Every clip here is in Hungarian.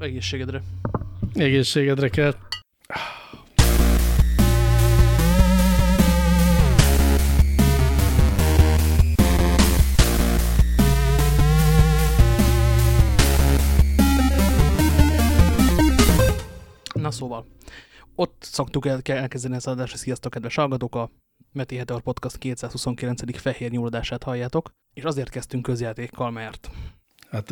Egészségedre. Egészségedre kell. Na szóval, ott szoktuk el, kell elkezdeni az adásra. Sziasztok, kedves hallgatók! A Meti Heteor Podcast 229. fehér nyúlódását halljátok, és azért kezdtünk közjátékkal, mert... Hát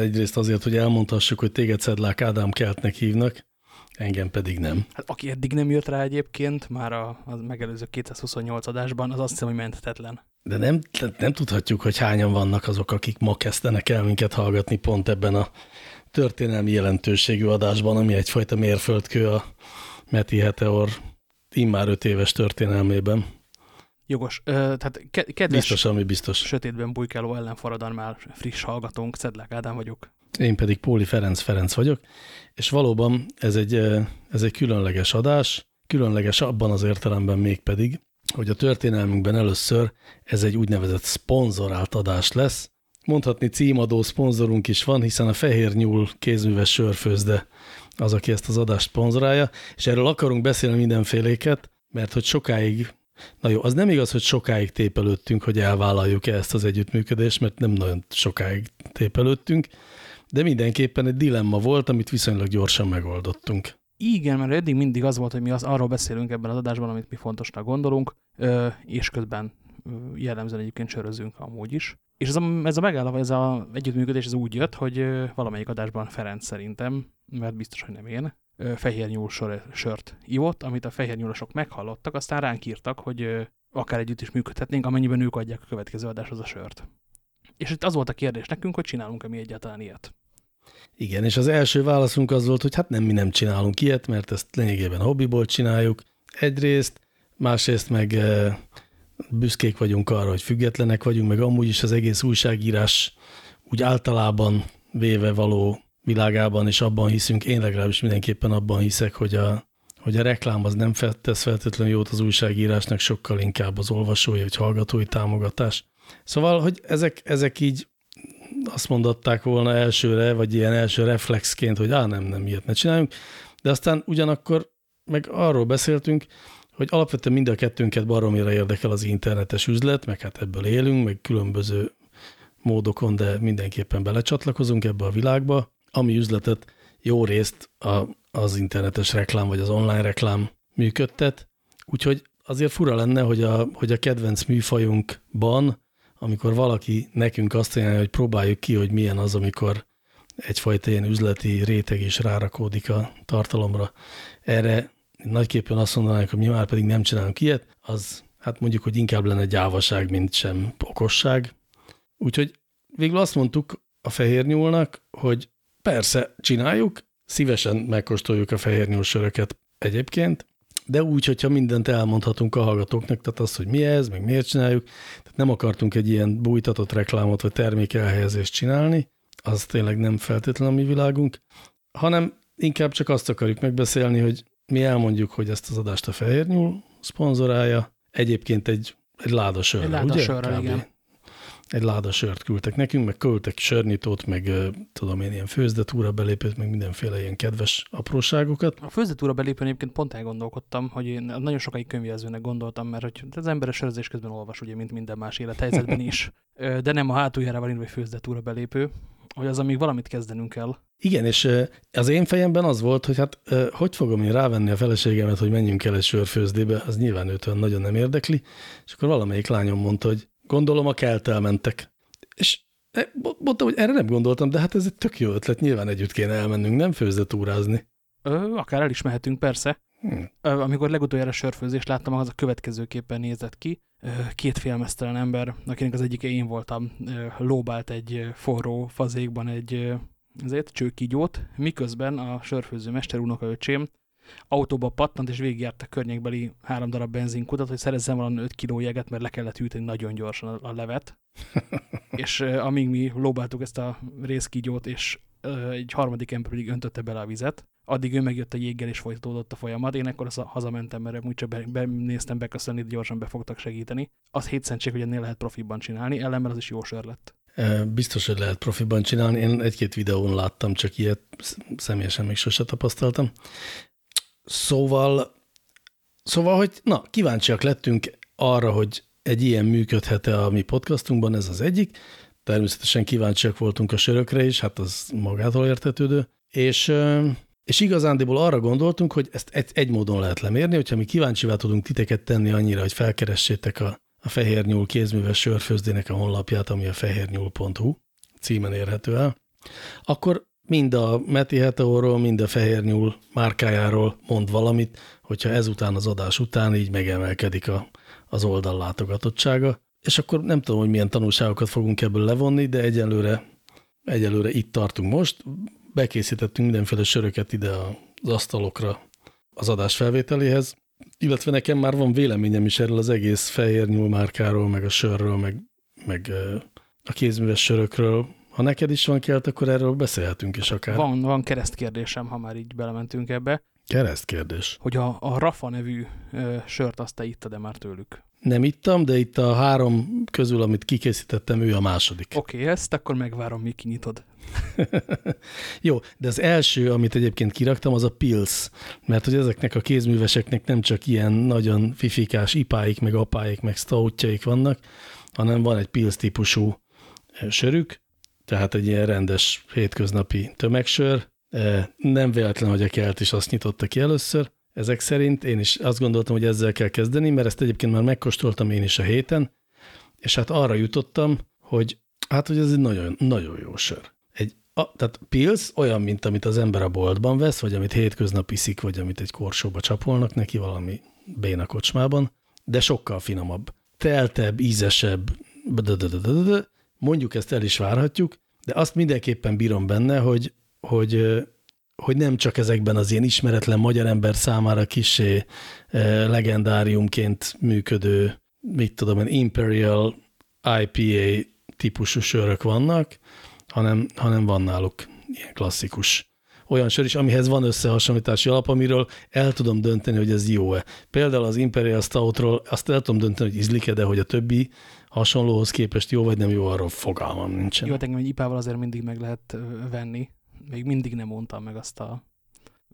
egyrészt azért, hogy elmondhassuk, hogy téged Szedlák Ádám Keltnek hívnak, engem pedig nem. Hát aki eddig nem jött rá egyébként, már a, a megelőző 228 adásban, az azt hiszem, hogy menthetetlen. De nem, nem tudhatjuk, hogy hányan vannak azok, akik ma kezdenek el minket hallgatni pont ebben a történelmi jelentőségű adásban, ami egyfajta mérföldkő a Meti Heteor immár öt éves történelmében. Jogos. Ö, tehát kedves, biztos, ami biztos. sötétben bujkáló ellenforradalmár friss hallgatónk, Szedlák Ádám vagyok. Én pedig Póli Ferenc Ferenc vagyok, és valóban ez egy, ez egy különleges adás, különleges abban az értelemben mégpedig, hogy a történelmünkben először ez egy úgynevezett szponzorált adás lesz, mondhatni címadó szponzorunk is van, hiszen a Fehér Nyúl kézműves sörfőzde az, aki ezt az adást szponzorálja, és erről akarunk beszélni mindenféléket, mert hogy sokáig, na jó, az nem igaz, hogy sokáig tépelődtünk, hogy elvállaljuk-e ezt az együttműködést, mert nem nagyon sokáig tépelődtünk, de mindenképpen egy dilemma volt, amit viszonylag gyorsan megoldottunk. Igen, mert eddig mindig az volt, hogy mi az, arról beszélünk ebben az adásban, amit mi fontosnak gondolunk, és közben jellemzően egyébként sörözünk amúgy is. És ez a, ez a megállapodás, ez az együttműködés ez úgy jött, hogy valamelyik adásban Ferenc szerintem, mert biztos, hogy nem én, fehér nyúl sor, sört ivott, amit a fehér nyúlosok meghallottak, aztán ránk írtak, hogy akár együtt is működhetnénk, amennyiben ők adják a következő adáshoz a sört. És itt az volt a kérdés nekünk, hogy csinálunk-e mi egyáltalán ilyet. Igen, és az első válaszunk az volt, hogy hát nem, mi nem csinálunk ilyet, mert ezt lényegében hobbiból csináljuk. Egyrészt, másrészt meg büszkék vagyunk arra, hogy függetlenek vagyunk, meg amúgy is az egész újságírás úgy általában véve való világában, és abban hiszünk, én legalábbis mindenképpen abban hiszek, hogy a, hogy a reklám az nem tesz feltétlenül jót az újságírásnak, sokkal inkább az olvasói vagy hallgatói támogatás. Szóval, hogy ezek, ezek így azt mondották volna elsőre, vagy ilyen első reflexként, hogy á, nem, nem, ilyet ne csináljunk, de aztán ugyanakkor meg arról beszéltünk, hogy alapvetően mind a kettőnket baromira érdekel az internetes üzlet, meg hát ebből élünk, meg különböző módokon, de mindenképpen belecsatlakozunk ebbe a világba, ami üzletet jó részt a, az internetes reklám, vagy az online reklám működtet. Úgyhogy azért fura lenne, hogy a, hogy a kedvenc műfajunkban, amikor valaki nekünk azt ajánlja, hogy próbáljuk ki, hogy milyen az, amikor egyfajta ilyen üzleti réteg is rárakódik a tartalomra. Erre nagyképpen azt mondanánk, hogy mi már pedig nem csinálunk ilyet, az hát mondjuk, hogy inkább lenne gyávaság, mint sem okosság. Úgyhogy végül azt mondtuk a fehér nyúlnak, hogy persze csináljuk, szívesen megkóstoljuk a fehér nyúl söröket egyébként, de úgy, hogyha mindent elmondhatunk a hallgatóknak, tehát az, hogy mi ez, meg miért csináljuk, tehát nem akartunk egy ilyen bújtatott reklámot vagy termékelhelyezést csinálni, az tényleg nem feltétlenül a mi világunk, hanem inkább csak azt akarjuk megbeszélni, hogy mi elmondjuk, hogy ezt az adást a Fehér Nyúl szponzorálja. Egyébként egy, egy láda sörre, egy láda ugye? Sörre, igen. Egy láda sört küldtek nekünk, meg küldtek sörnyitót, meg tudom én, ilyen főzdetúra belépőt, meg mindenféle ilyen kedves apróságokat. A főzdetúra belépőn egyébként pont elgondolkodtam, hogy én nagyon sokáig könyvjelzőnek gondoltam, mert hogy az ember a sörözés közben olvas, ugye, mint minden más élethelyzetben is. De nem a hátuljárával induló főzdetúra belépő, hogy az, amíg valamit kezdenünk kell. Igen, és az én fejemben az volt, hogy hát hogy fogom én rávenni a feleségemet, hogy menjünk el egy sörfőzdébe, az nyilván őt olyan nagyon nem érdekli, és akkor valamelyik lányom mondta, hogy gondolom a keltel mentek. És mondtam, hogy erre nem gondoltam, de hát ez egy tök jó ötlet, nyilván együtt kéne elmennünk, nem főzdetúrázni. Ö, akár el is mehetünk, persze. Hmm. Amikor legutoljára sörfőzést láttam, az a következőképpen nézett ki. Két félmeztelen ember, akinek az egyike én voltam, lóbált egy forró fazékban egy ezért csőkígyót, miközben a sörfőző mester unokaöcsém autóba pattant, és végigjárt a környékbeli három darab benzinkutat, hogy szerezzen valami 5 kiló jeget, mert le kellett hűteni nagyon gyorsan a, levet. és uh, amíg mi lóbáltuk ezt a részkígyót, és uh, egy harmadik ember pedig öntötte bele a vizet, addig ő megjött a jéggel, és folytatódott a folyamat. Én akkor hazamentem, mert úgyse benéztem be beköszönni, gyorsan be fogtak segíteni. Az hétszentség, hogy ennél lehet profiban csinálni, ellenben az is jó sör lett. Biztos, hogy lehet profiban csinálni. Én egy-két videón láttam, csak ilyet személyesen még sose tapasztaltam. Szóval, szóval, hogy na, kíváncsiak lettünk arra, hogy egy ilyen működhet-e a mi podcastunkban, ez az egyik. Természetesen kíváncsiak voltunk a sörökre is, hát az magától értetődő. És, és igazándiból arra gondoltunk, hogy ezt egy, egy módon lehet lemérni, hogyha mi kíváncsivá tudunk titeket tenni annyira, hogy felkeressétek a, a Fehér Nyúl kézműves sörfőzdének a honlapját, ami a fehérnyúl.hu címen érhető el, akkor mind a Meti Heteorról, mind a Fehér Nyúl márkájáról mond valamit, hogyha ezután az adás után így megemelkedik a, az oldal látogatottsága. És akkor nem tudom, hogy milyen tanulságokat fogunk ebből levonni, de egyelőre, egyelőre itt tartunk most. Bekészítettünk mindenféle söröket ide az asztalokra az adás felvételéhez, illetve nekem már van véleményem is erről az egész fehér nyúlmárkáról, meg a sörről, meg, meg a kézműves sörökről, ha neked is van kelt, akkor erről beszélhetünk is akár. Van, van keresztkérdésem, ha már így belementünk ebbe. Keresztkérdés? Hogy a, a Rafa nevű ö, sört azt te ittad-e már tőlük? Nem ittam, de itt a három közül, amit kikészítettem, ő a második. Oké, okay, ezt akkor megvárom, míg kinyitod. Jó, de az első, amit egyébként kiraktam, az a Pils, mert hogy ezeknek a kézműveseknek nem csak ilyen nagyon fifikás ipáik, meg apáik, meg stoutjaik vannak, hanem van egy Pils típusú sörük, tehát egy ilyen rendes hétköznapi tömegsör. E, nem véletlen, hogy a kelt is azt nyitotta ki először. Ezek szerint én is azt gondoltam, hogy ezzel kell kezdeni, mert ezt egyébként már megkóstoltam én is a héten, és hát arra jutottam, hogy hát, hogy ez egy nagyon, nagyon jó sör. Egy, a, tehát Pils olyan, mint amit az ember a boltban vesz, vagy amit hétköznap iszik, vagy amit egy korsóba csapolnak neki valami béna kocsmában, de sokkal finomabb. Teltebb, ízesebb, mondjuk ezt el is várhatjuk, de azt mindenképpen bírom benne, hogy, hogy, hogy nem csak ezekben az ilyen ismeretlen magyar ember számára kisé legendáriumként működő, mit tudom én, Imperial IPA típusú sörök vannak, hanem, hanem van náluk ilyen klasszikus olyan sör is, amihez van összehasonlítási alap, amiről el tudom dönteni, hogy ez jó-e. Például az Imperial Stoutról azt el tudom dönteni, hogy ízlik-e, de hogy a többi hasonlóhoz képest jó vagy nem jó, arról fogalmam nincsen. Jó, hát engem egy ipával azért mindig meg lehet venni. Még mindig nem mondtam meg azt a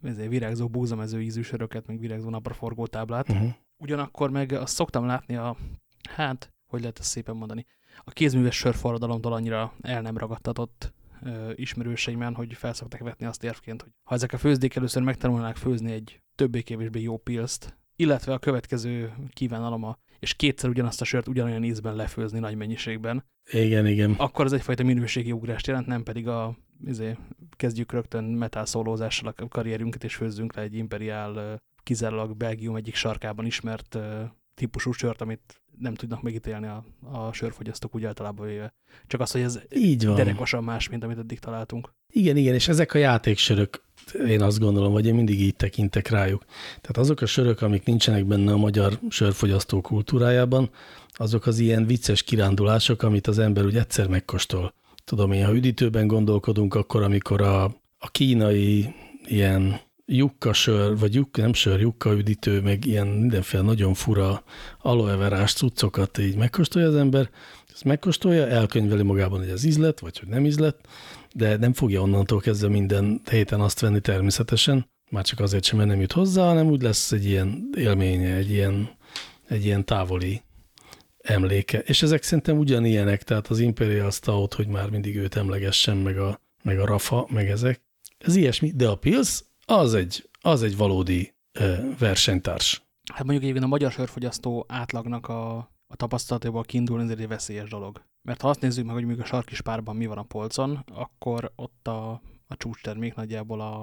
ezért virágzó búzamező ízű söröket, meg virágzó napraforgó táblát. Uh mhm. -huh. Ugyanakkor meg azt szoktam látni a, hát, hogy lehet ezt szépen mondani, a kézműves sörforradalomtól annyira el nem ragadtatott ö, ismerőseimen, hogy felszokták vetni azt érvként, hogy ha ezek a főzdék először megtanulnák főzni egy többé-kevésbé jó pilszt, illetve a következő kívánalom a és kétszer ugyanazt a sört ugyanolyan ízben lefőzni nagy mennyiségben. Igen, igen. Akkor az egyfajta minőségi ugrást jelent, nem pedig a izé, kezdjük rögtön metal szólózással a karrierünket, és főzzünk le egy imperiál, kizárólag Belgium egyik sarkában ismert típusú sört, amit nem tudnak megítélni a, a sörfogyasztók úgy általában véve. Csak az, hogy ez Így van. derekosan más, mint amit eddig találtunk. Igen, igen, és ezek a játéksörök, én azt gondolom, vagy én mindig így tekintek rájuk. Tehát azok a sörök, amik nincsenek benne a magyar sörfogyasztó kultúrájában, azok az ilyen vicces kirándulások, amit az ember úgy egyszer megkóstol. Tudom én, ha üdítőben gondolkodunk, akkor amikor a, a kínai ilyen jukka sör, vagy jukka, nem sör, jukka üdítő, meg ilyen mindenféle nagyon fura aloe verás cuccokat így megkóstolja az ember, ezt megkóstolja, elkönyveli magában, hogy ez ízlet, vagy hogy nem ízlet, de nem fogja onnantól kezdve minden héten azt venni természetesen, már csak azért sem, mert nem jut hozzá, hanem úgy lesz egy ilyen élménye, egy ilyen, egy ilyen távoli emléke. És ezek szerintem ugyanilyenek, tehát az Imperial Stout, hogy már mindig őt emlegessen, meg a, meg a Rafa, meg ezek. Ez ilyesmi, de a Pils az egy, az egy valódi versenytárs. Hát mondjuk egyébként a magyar sörfogyasztó átlagnak a, a tapasztalatából kiindulni, ez egy veszélyes dolog. Mert ha azt nézzük meg, hogy még a sarkis párban mi van a polcon, akkor ott a, a csúcstermék nagyjából a,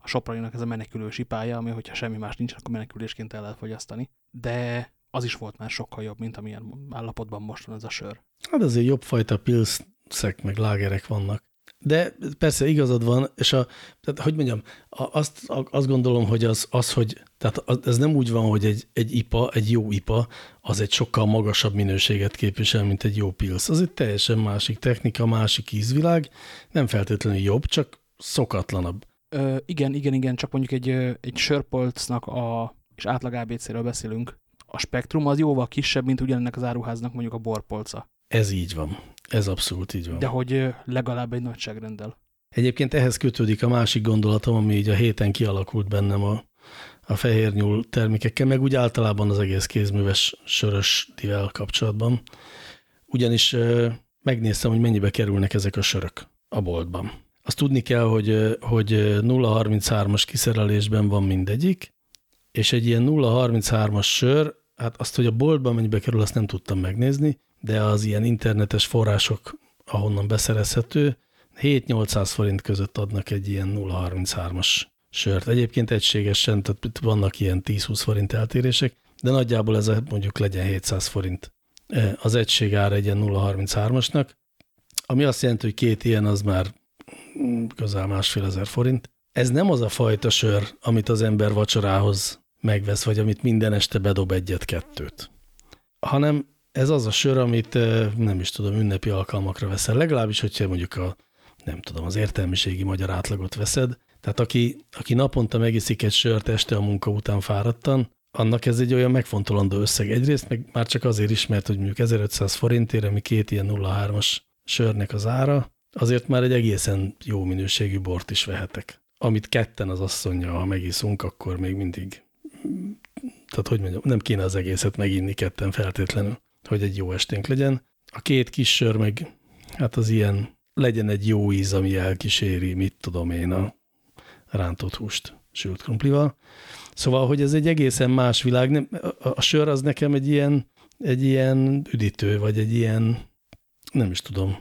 a soprainak ez a menekülős ipája, ami hogyha semmi más nincs, akkor menekülésként el lehet fogyasztani. De az is volt már sokkal jobb, mint amilyen állapotban most van ez a sör. Hát azért jobb fajta pilszek meg lágerek vannak. De persze igazad van, és a, tehát, hogy mondjam, azt, azt gondolom, hogy az, az hogy, tehát ez nem úgy van, hogy egy, egy IPA, egy jó IPA, az egy sokkal magasabb minőséget képvisel, mint egy jó pilsz. Az egy teljesen másik technika, másik ízvilág, nem feltétlenül jobb, csak szokatlanabb. Ö, igen, igen, igen, csak mondjuk egy, egy sörpolcnak a, és átlag ABC-ről beszélünk, a spektrum az jóval kisebb, mint ugyanennek az áruháznak mondjuk a borpolca. Ez így van. Ez abszolút így van. De hogy legalább egy nagyságrenddel. Egyébként ehhez kötődik a másik gondolatom, ami így a héten kialakult bennem a, a fehér nyúl termékekkel, meg úgy általában az egész kézműves sörös divel kapcsolatban. Ugyanis megnéztem, hogy mennyibe kerülnek ezek a sörök a boltban. Azt tudni kell, hogy, hogy 0,33-as kiszerelésben van mindegyik, és egy ilyen 0,33-as sör, hát azt, hogy a boltban mennyibe kerül, azt nem tudtam megnézni, de az ilyen internetes források, ahonnan beszerezhető, 7-800 forint között adnak egy ilyen 0,33-as sört. Egyébként egységesen, tehát vannak ilyen 10-20 forint eltérések, de nagyjából ez mondjuk legyen 700 forint e, az egység ára egy ilyen 0,33-asnak, ami azt jelenti, hogy két ilyen az már közel másfél ezer forint. Ez nem az a fajta sör, amit az ember vacsorához megvesz, vagy amit minden este bedob egyet-kettőt, hanem ez az a sör, amit nem is tudom, ünnepi alkalmakra veszel. Legalábbis, hogyha mondjuk a nem tudom, az értelmiségi magyar átlagot veszed. Tehát aki, aki naponta megiszik egy sört este a munka után fáradtan, annak ez egy olyan megfontolandó összeg. Egyrészt meg már csak azért is, mert hogy mondjuk 1500 forintért, ami két ilyen 03-as sörnek az ára, azért már egy egészen jó minőségű bort is vehetek. Amit ketten az asszonya, ha megiszunk, akkor még mindig, tehát hogy mondjam, nem kéne az egészet meginni ketten feltétlenül, hogy egy jó esténk legyen. A két kis sör meg, hát az ilyen legyen egy jó íz, ami elkíséri, mit tudom én, a rántott húst sült krumplival. Szóval, hogy ez egy egészen más világ. Nem, a, a sör az nekem egy ilyen, egy ilyen üdítő, vagy egy ilyen, nem is tudom,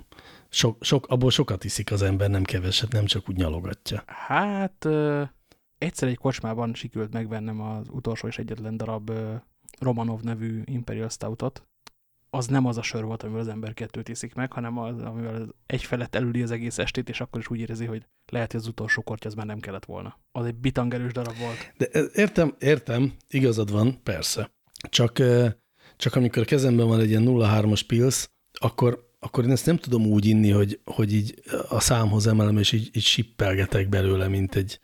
sok, sok, abból sokat iszik az ember, nem keveset, nem csak úgy nyalogatja. Hát ö, egyszer egy kocsmában sikült megvennem az utolsó és egyetlen darab ö, Romanov nevű Imperial Stoutot, az nem az a sör volt, amivel az ember kettőt iszik meg, hanem az, amivel egy felett elüli az egész estét, és akkor is úgy érzi, hogy lehet, hogy az utolsó kortya az már nem kellett volna. Az egy bitangerős darab volt. De értem, értem, igazad van, persze. Csak, csak amikor a kezemben van egy ilyen 0,3-as pilsz, akkor, akkor én ezt nem tudom úgy inni, hogy, hogy így a számhoz emelem, és így, így sippelgetek belőle, mint egy,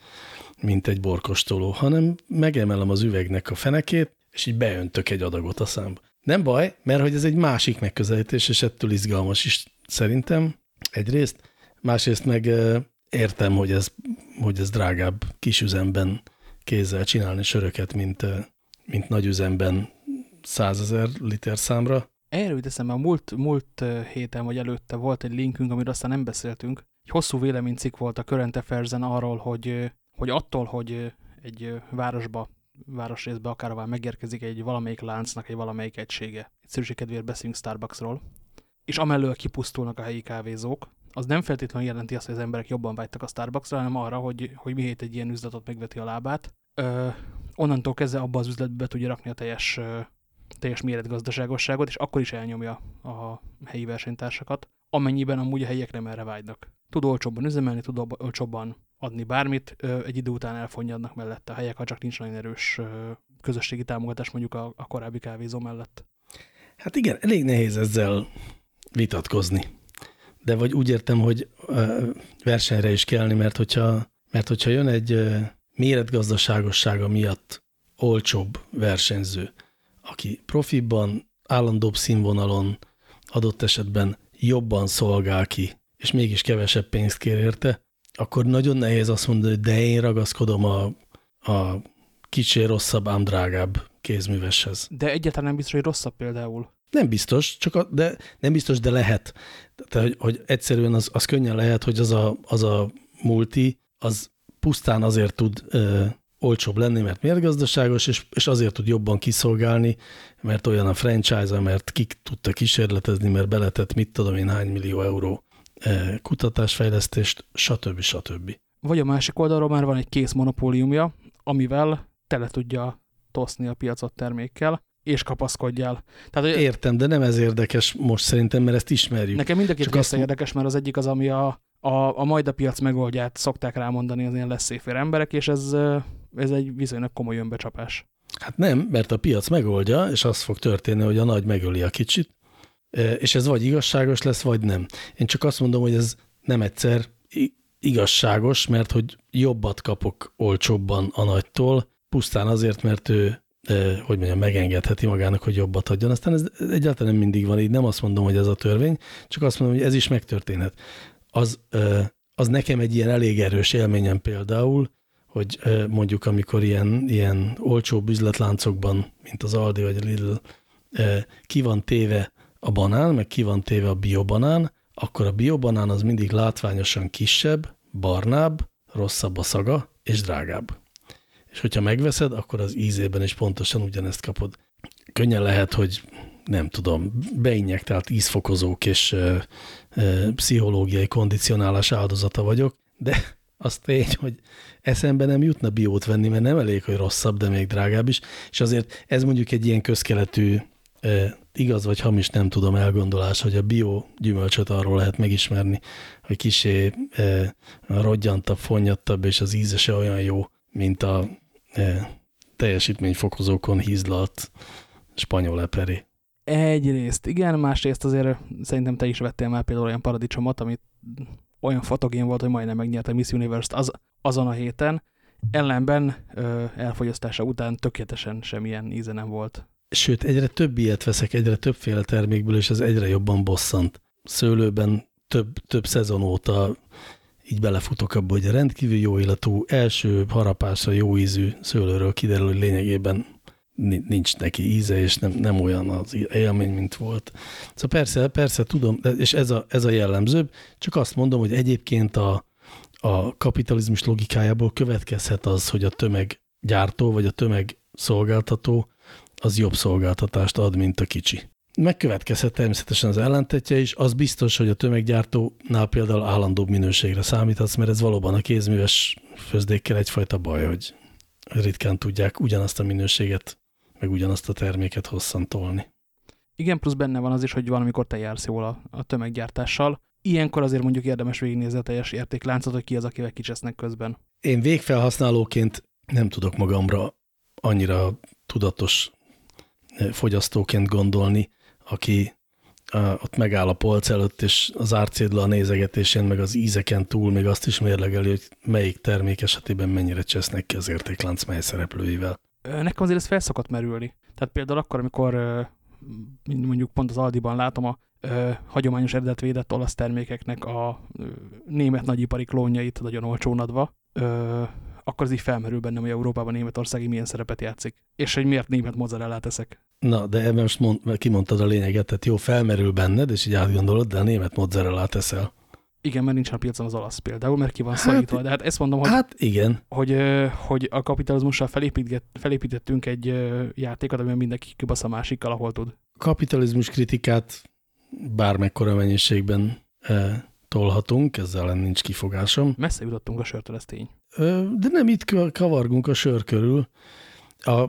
mint egy borkostoló, hanem megemelem az üvegnek a fenekét, és így beöntök egy adagot a számba. Nem baj, mert hogy ez egy másik megközelítés, és ettől izgalmas is szerintem egyrészt. Másrészt meg értem, hogy ez, hogy ez drágább kisüzemben kézzel csinálni söröket, mint, mint nagy üzemben százezer liter számra. Erről jut eszembe, a múlt, múlt héten vagy előtte volt egy linkünk, amiről aztán nem beszéltünk. Egy hosszú véleménycikk volt a Current affairs arról, hogy, hogy attól, hogy egy városba városrészbe akár megérkezik egy valamelyik láncnak egy valamelyik egysége. Egyszerűség kedvéért beszélünk Starbucksról. És amellől kipusztulnak a helyi kávézók, az nem feltétlenül jelenti azt, hogy az emberek jobban vágytak a Starbucksra, hanem arra, hogy, hogy mihelyt egy ilyen üzletot megveti a lábát. Ö, onnantól kezdve abba az üzletbe be tudja rakni a teljes, teljes méretgazdaságosságot, és akkor is elnyomja a helyi versenytársakat, amennyiben amúgy a helyiek nem erre vágynak. Tud olcsóbban üzemelni, tud olcsóbban adni bármit, egy idő után elfonjadnak mellette a helyek, ha csak nincs nagyon erős közösségi támogatás mondjuk a, a korábbi kávézó mellett. Hát igen, elég nehéz ezzel vitatkozni. De vagy úgy értem, hogy versenyre is kellni, mert hogyha, mert hogyha jön egy méretgazdaságossága miatt olcsóbb versenyző, aki profibban, állandóbb színvonalon, adott esetben jobban szolgál ki, és mégis kevesebb pénzt kér érte, akkor nagyon nehéz azt mondani, hogy de én ragaszkodom a, a kicsi rosszabb, ám drágább kézműveshez. De egyáltalán nem biztos, hogy rosszabb például. Nem biztos, csak a, de nem biztos, de lehet. Tehát, hogy, hogy egyszerűen az, az könnyen lehet, hogy az a, az a multi, az pusztán azért tud ö, olcsóbb lenni, mert mérgazdaságos, és, és azért tud jobban kiszolgálni, mert olyan a franchise mert kik tudta kísérletezni, mert beletett mit tudom én hány millió euró kutatásfejlesztést, stb. stb. Vagy a másik oldalról már van egy kész monopóliumja, amivel tele tudja toszni a piacot termékkel, és kapaszkodjál. Tehát, hogy Értem, de nem ez érdekes most szerintem, mert ezt ismerjük. Nekem mind a két azt... érdekes, mert az egyik az, ami a, a, a majd a piac megoldját szokták rámondani az ilyen leszéfér emberek, és ez, ez egy viszonylag komoly önbecsapás. Hát nem, mert a piac megoldja, és az fog történni, hogy a nagy megöli a kicsit, és ez vagy igazságos lesz, vagy nem. Én csak azt mondom, hogy ez nem egyszer igazságos, mert hogy jobbat kapok olcsóbban a nagytól, pusztán azért, mert ő hogy mondjam, megengedheti magának, hogy jobbat adjon. Aztán ez egyáltalán nem mindig van így, nem azt mondom, hogy ez a törvény, csak azt mondom, hogy ez is megtörténhet. Az, az nekem egy ilyen elég erős élményem például, hogy mondjuk amikor ilyen, ilyen olcsó üzletláncokban, mint az Aldi vagy a Lidl, ki van téve a banán, meg ki van téve a biobanán, akkor a biobanán az mindig látványosan kisebb, barnább, rosszabb a szaga és drágább. És hogyha megveszed, akkor az ízében is pontosan ugyanezt kapod. Könnyen lehet, hogy nem tudom, beinjektált ízfokozók és ö, ö, pszichológiai kondicionálás áldozata vagyok, de az tény, hogy eszembe nem jutna biót venni, mert nem elég, hogy rosszabb, de még drágább is, és azért ez mondjuk egy ilyen közkeletű igaz vagy hamis, nem tudom, elgondolás, hogy a bio gyümölcsöt arról lehet megismerni, hogy kisé e, rodgyantabb, fonnyattabb, és az íze se olyan jó, mint a e, teljesítményfokozókon hízlalt spanyol eperi. Egyrészt igen, másrészt azért szerintem te is vettél már például olyan paradicsomot, amit olyan fotogén volt, hogy majdnem megnyerte Miss Universe-t az, azon a héten, ellenben ö, elfogyasztása után tökéletesen semmilyen íze nem volt. Sőt, egyre több ilyet veszek, egyre többféle termékből, és ez egyre jobban bosszant. Szőlőben több, több szezon óta így belefutok abba, hogy rendkívül jó illatú, első harapásra jó ízű szőlőről kiderül, hogy lényegében nincs neki íze, és nem, nem olyan az élmény, mint volt. Szóval persze, persze tudom, és ez a, ez a jellemzőbb, csak azt mondom, hogy egyébként a, a kapitalizmus logikájából következhet az, hogy a tömeggyártó vagy a tömegszolgáltató az jobb szolgáltatást ad, mint a kicsi. Megkövetkezhet természetesen az ellentetje is, az biztos, hogy a tömeggyártónál például állandóbb minőségre számíthatsz, mert ez valóban a kézműves főzdékkel egyfajta baj, hogy ritkán tudják ugyanazt a minőséget, meg ugyanazt a terméket hosszan tolni. Igen, plusz benne van az is, hogy valamikor te jársz jól a, a tömeggyártással. Ilyenkor azért mondjuk érdemes végignézni a teljes értékláncot, hogy ki az, akivel kicsesznek közben. Én végfelhasználóként nem tudok magamra annyira tudatos fogyasztóként gondolni, aki ott megáll a polc előtt, és az árcédla a nézegetésén, meg az ízeken túl még azt is mérlegeli, hogy melyik termék esetében mennyire csesznek ki az értéklánc mely szereplőivel. Nekem azért ez fel szokott merülni. Tehát például akkor, amikor mondjuk pont az Aldiban látom a hagyományos eredetvédett olasz termékeknek a német nagyipari klónjait nagyon olcsón adva, akkor az így felmerül bennem, hogy Európában Németországi milyen szerepet játszik. És hogy miért német mozzarellát eszek. Na, de ebben most mond, kimondtad a lényeget, tehát jó, felmerül benned, és így átgondolod, de a német mozzarellát eszel. Igen, mert nincs a piacon az olasz például, mert ki van hát, szorítva. De hát ezt mondom, hogy, hát igen. Hogy, hogy a kapitalizmussal felépítettünk egy játékot, amiben mindenki kibasz a másikkal, ahol tud. Kapitalizmus kritikát bármekkora mennyiségben tolhatunk, ezzel nincs kifogásom. Messze jutottunk a sörtől, ez tény. De nem itt kavargunk a sör körül. A,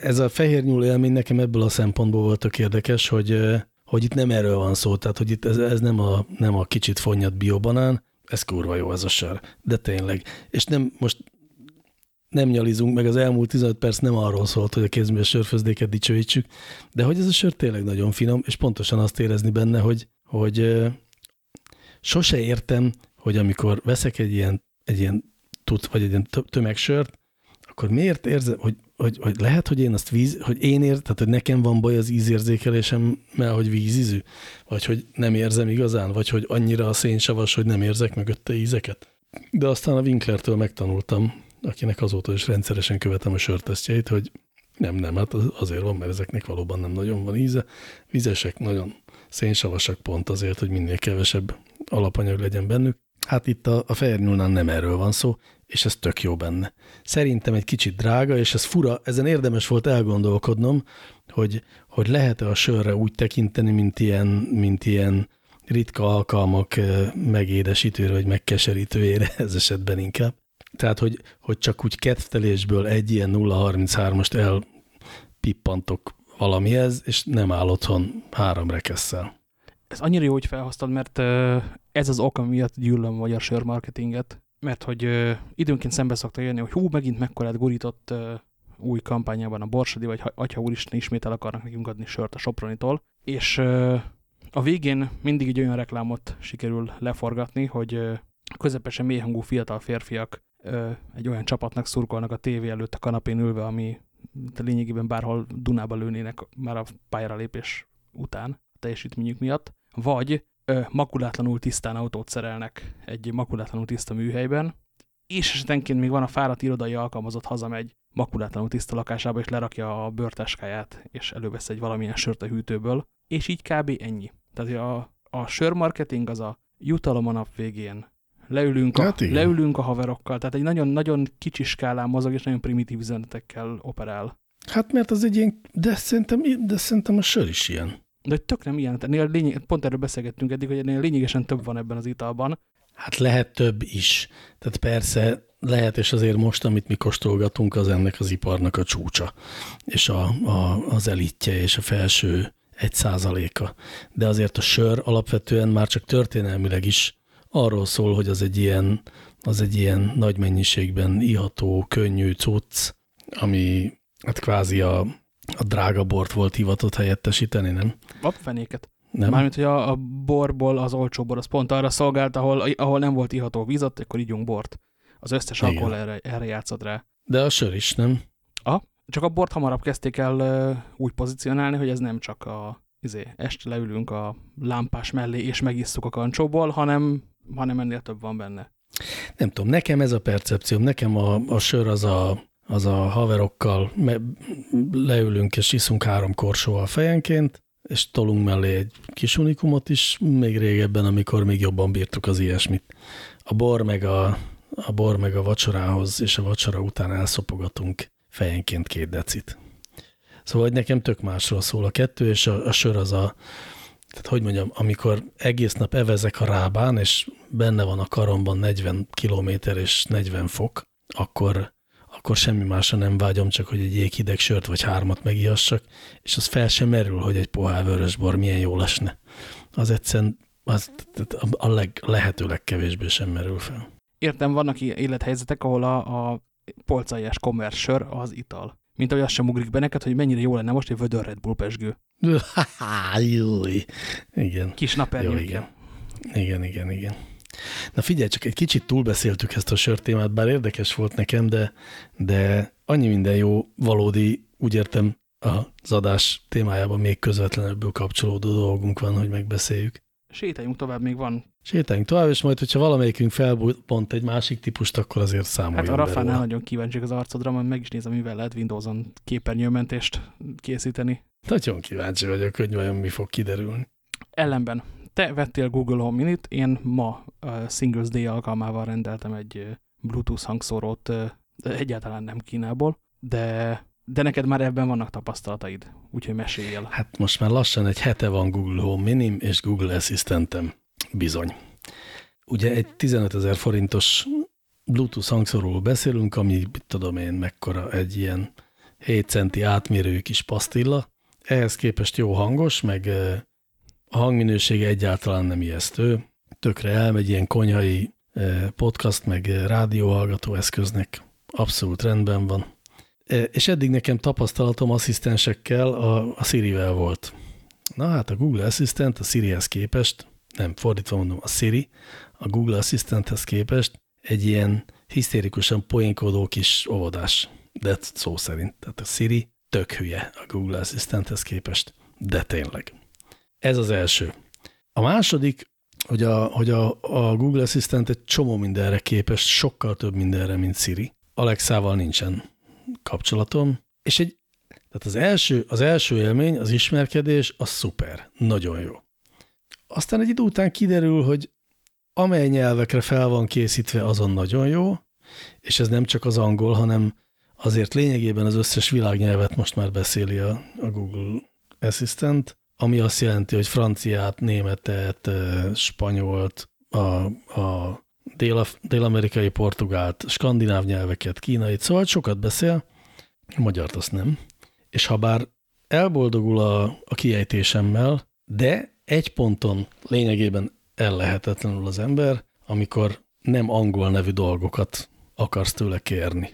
ez a fehér nyúl élmény nekem ebből a szempontból volt tök érdekes, hogy, hogy itt nem erről van szó, tehát hogy itt ez, ez nem, a, nem a kicsit fonnyat biobanán, ez kurva jó ez a sör, de tényleg. És nem, most nem nyalizunk, meg. Az elmúlt 15 perc nem arról szólt, hogy a kézműves sörfőzdéket dicsőítsük, de hogy ez a sör tényleg nagyon finom, és pontosan azt érezni benne, hogy, hogy sose értem, hogy amikor veszek egy ilyen, egy ilyen tud, vagy egy ilyen tömegsört, akkor miért érzem, hogy, hogy, hogy lehet, hogy én azt víz, hogy én érzem, tehát hogy nekem van baj az ízérzékelésem, mert hogy vízízű, vagy hogy nem érzem igazán, vagy hogy annyira a szénsavas, hogy nem érzek mögötte ízeket. De aztán a Winklertől megtanultam, akinek azóta is rendszeresen követem a sörtesztjeit, hogy nem, nem, hát azért van, mert ezeknek valóban nem nagyon van íze. Vizesek, nagyon szénsavasak pont azért, hogy minél kevesebb alapanyag legyen bennük. Hát itt a, a nem erről van szó, és ez tök jó benne. Szerintem egy kicsit drága, és ez fura, ezen érdemes volt elgondolkodnom, hogy, hogy lehet-e a sörre úgy tekinteni, mint ilyen, mint ilyen ritka alkalmak megédesítőre, vagy megkeserítőjére ez esetben inkább. Tehát, hogy, hogy csak úgy kettelésből egy ilyen 0,33-ast elpippantok valamihez, és nem áll otthon három rekesszel. Ez annyira jó, hogy felhoztad, mert ez az ok, miatt gyűlöm magyar sörmarketinget, mert hogy időnként szembe szokta jönni, hogy hú, megint mekkorát gurított új kampányában a Borsodi, vagy Atya Úristen ismét el akarnak nekünk adni sört a Sopronitól, és a végén mindig egy olyan reklámot sikerül leforgatni, hogy közepesen mélyhangú fiatal férfiak egy olyan csapatnak szurkolnak a tévé előtt a kanapén ülve, ami lényegében bárhol Dunába lőnének már a pályára lépés után a teljesítményük miatt, vagy ö, makulátlanul tisztán autót szerelnek egy makulátlanul tiszta műhelyben, és esetenként még van a fáradt irodai alkalmazott hazamegy makulátlanul tiszta lakásába, és lerakja a bőrtáskáját, és elővesz egy valamilyen sört a hűtőből, és így kb. ennyi. Tehát a, a sörmarketing az a jutalom a nap végén. Leülünk a, Hát igen. leülünk a haverokkal, tehát egy nagyon-nagyon kicsi skálán mozog, és nagyon primitív üzenetekkel operál. Hát mert az egy ilyen, de szerintem, de szerintem a sör is ilyen. De hogy tök nem ilyen, ennél lényeg, pont erről beszélgettünk eddig, hogy ennél lényegesen több van ebben az italban. Hát lehet több is. Tehát persze lehet, és azért most, amit mi kóstolgatunk, az ennek az iparnak a csúcsa, és a, a, az elitje, és a felső egy százaléka. De azért a sör alapvetően már csak történelmileg is arról szól, hogy az egy ilyen, az egy ilyen nagy mennyiségben iható, könnyű cucc, ami hát kvázi a, a drága bort volt hivatott helyettesíteni, nem? Vap fenéket. Nem? Mármint, hogy a, a borból az olcsó bor az pont arra szolgált, ahol, ahol nem volt iható vízat, akkor ígyunk bort. Az összes Igen. alkohol erre, erre játszott rá. De a sör is, nem? Csak a bort hamarabb kezdték el úgy pozícionálni, hogy ez nem csak a izé, este leülünk a lámpás mellé és megisszuk a kancsóból, hanem, hanem ennél több van benne. Nem tudom, nekem ez a percepcióm, nekem a, a sör az a, az a haverokkal leülünk és iszunk három korsóval fejenként, és tolunk mellé egy kis unikumot is, még régebben, amikor még jobban bírtuk az ilyesmit. A bor meg a, a bor meg a vacsorához, és a vacsora után elszopogatunk fejenként két decit. Szóval hogy nekem tök másról szól a kettő, és a, a sör az a, tehát hogy mondjam, amikor egész nap evezek a rábán, és benne van a karomban 40 kilométer és 40 fok, akkor, akkor semmi másra nem vágyom, csak hogy egy jéghideg sört vagy hármat megihassak, és az fel sem merül, hogy egy pohár vörösbor milyen jó lesne. Az egyszerűen az, a leg, lehető legkevésbé sem merül fel. Értem, vannak élethelyzetek, ahol a, a polcaiás kommersz sör az ital. Mint ahogy az sem ugrik be neked, hogy mennyire jó lenne most egy vödör Red Bull pesgő. Igen. Kis napernyőkkel. igen. Igen, igen, igen. Na figyelj, csak egy kicsit túlbeszéltük ezt a sörtémát, bár érdekes volt nekem, de, de annyi minden jó, valódi, úgy értem, az adás témájában még közvetlenebből kapcsolódó dolgunk van, hogy megbeszéljük. Sétáljunk tovább, még van. Sétáljunk tovább, és majd, hogyha valamelyikünk felpont egy másik típust, akkor azért számoljon Hát a Rafánál nagyon kíváncsiak az arcodra, majd meg is nézem, mivel lehet Windows-on képernyőmentést készíteni. Nagyon kíváncsi vagyok, hogy vajon mi fog kiderülni. Ellenben, te vettél Google Home Minit, én ma uh, Singles Day alkalmával rendeltem egy uh, Bluetooth hangszórót, uh, egyáltalán nem Kínából, de, de neked már ebben vannak tapasztalataid, úgyhogy meséljél. Hát most már lassan egy hete van Google Home Minim és Google Assistentem. Bizony. Ugye egy 15 ezer forintos Bluetooth hangszóról beszélünk, ami, tudom én, mekkora egy ilyen 7 centi átmérőjű kis pasztilla. Ehhez képest jó hangos, meg a hangminősége egyáltalán nem ijesztő. Tökre elmegy ilyen konyhai eh, podcast, meg eh, rádióhallgató eszköznek. Abszolút rendben van. Eh, És eddig nekem tapasztalatom asszisztensekkel a, a Siri-vel volt. Na hát a Google Assistant a Sirihez képest, nem, fordítva mondom, a Siri a Google Assistanthez képest egy ilyen hisztérikusan poénkodó kis óvodás, de szó szerint. Tehát a Siri tök hülye a Google Assistanthez képest, de tényleg. Ez az első. A második, hogy a, hogy a, a Google Assistant egy csomó mindenre képes, sokkal több mindenre, mint Siri. Alexával nincsen kapcsolatom, és egy, tehát az első, az első élmény, az ismerkedés, az szuper, nagyon jó. Aztán egy idő után kiderül, hogy amely nyelvekre fel van készítve, azon nagyon jó, és ez nem csak az angol, hanem azért lényegében az összes világnyelvet most már beszéli a, a Google Assistant, ami azt jelenti, hogy franciát, németet, spanyolt, a, a dél- dél-amerikai portugált, skandináv nyelveket, kínait, szóval sokat beszél, magyart azt nem. És ha bár elboldogul a, a kiejtésemmel, de egy ponton lényegében ellehetetlenül az ember, amikor nem angol nevű dolgokat akarsz tőle kérni.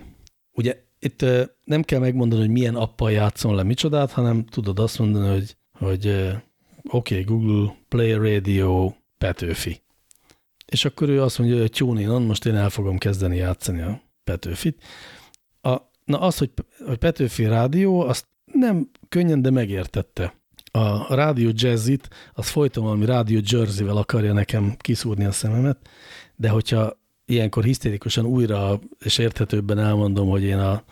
Ugye itt nem kell megmondani, hogy milyen appal játszon le micsodát, hanem tudod azt mondani, hogy, hogy oké, okay, Google Play Radio Petőfi. És akkor ő azt mondja, hogy tune in most én el fogom kezdeni játszani a Petőfit. A Na az, hogy, hogy Petőfi Rádió, azt nem könnyen, de megértette. A Rádió Jazzit, az folyton valami Rádió Jersey-vel akarja nekem kiszúrni a szememet, de hogyha ilyenkor hisztérikusan újra és érthetőbben elmondom, hogy én a,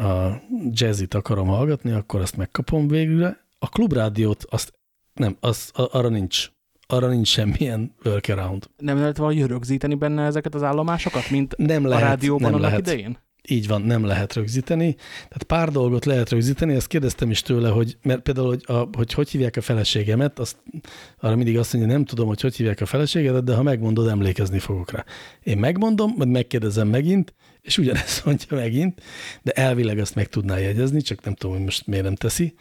a jazzit akarom hallgatni, akkor azt megkapom végül. A klubrádiót, azt nem, az, arra nincs arra nincs semmilyen workaround. Nem lehet valahogy rögzíteni benne ezeket az állomásokat, mint nem lehet, a rádióban nem annak lehet. idején? Így van, nem lehet rögzíteni. Tehát pár dolgot lehet rögzíteni, ezt kérdeztem is tőle, hogy mert például, hogy a, hogy, hogy hívják a feleségemet, azt, arra mindig azt mondja, nem tudom, hogy hogy hívják a feleségedet, de ha megmondod, emlékezni fogok rá. Én megmondom, majd megkérdezem megint, és ugyanezt mondja megint, de elvileg ezt meg tudná jegyezni, csak nem tudom, hogy most miért nem teszi.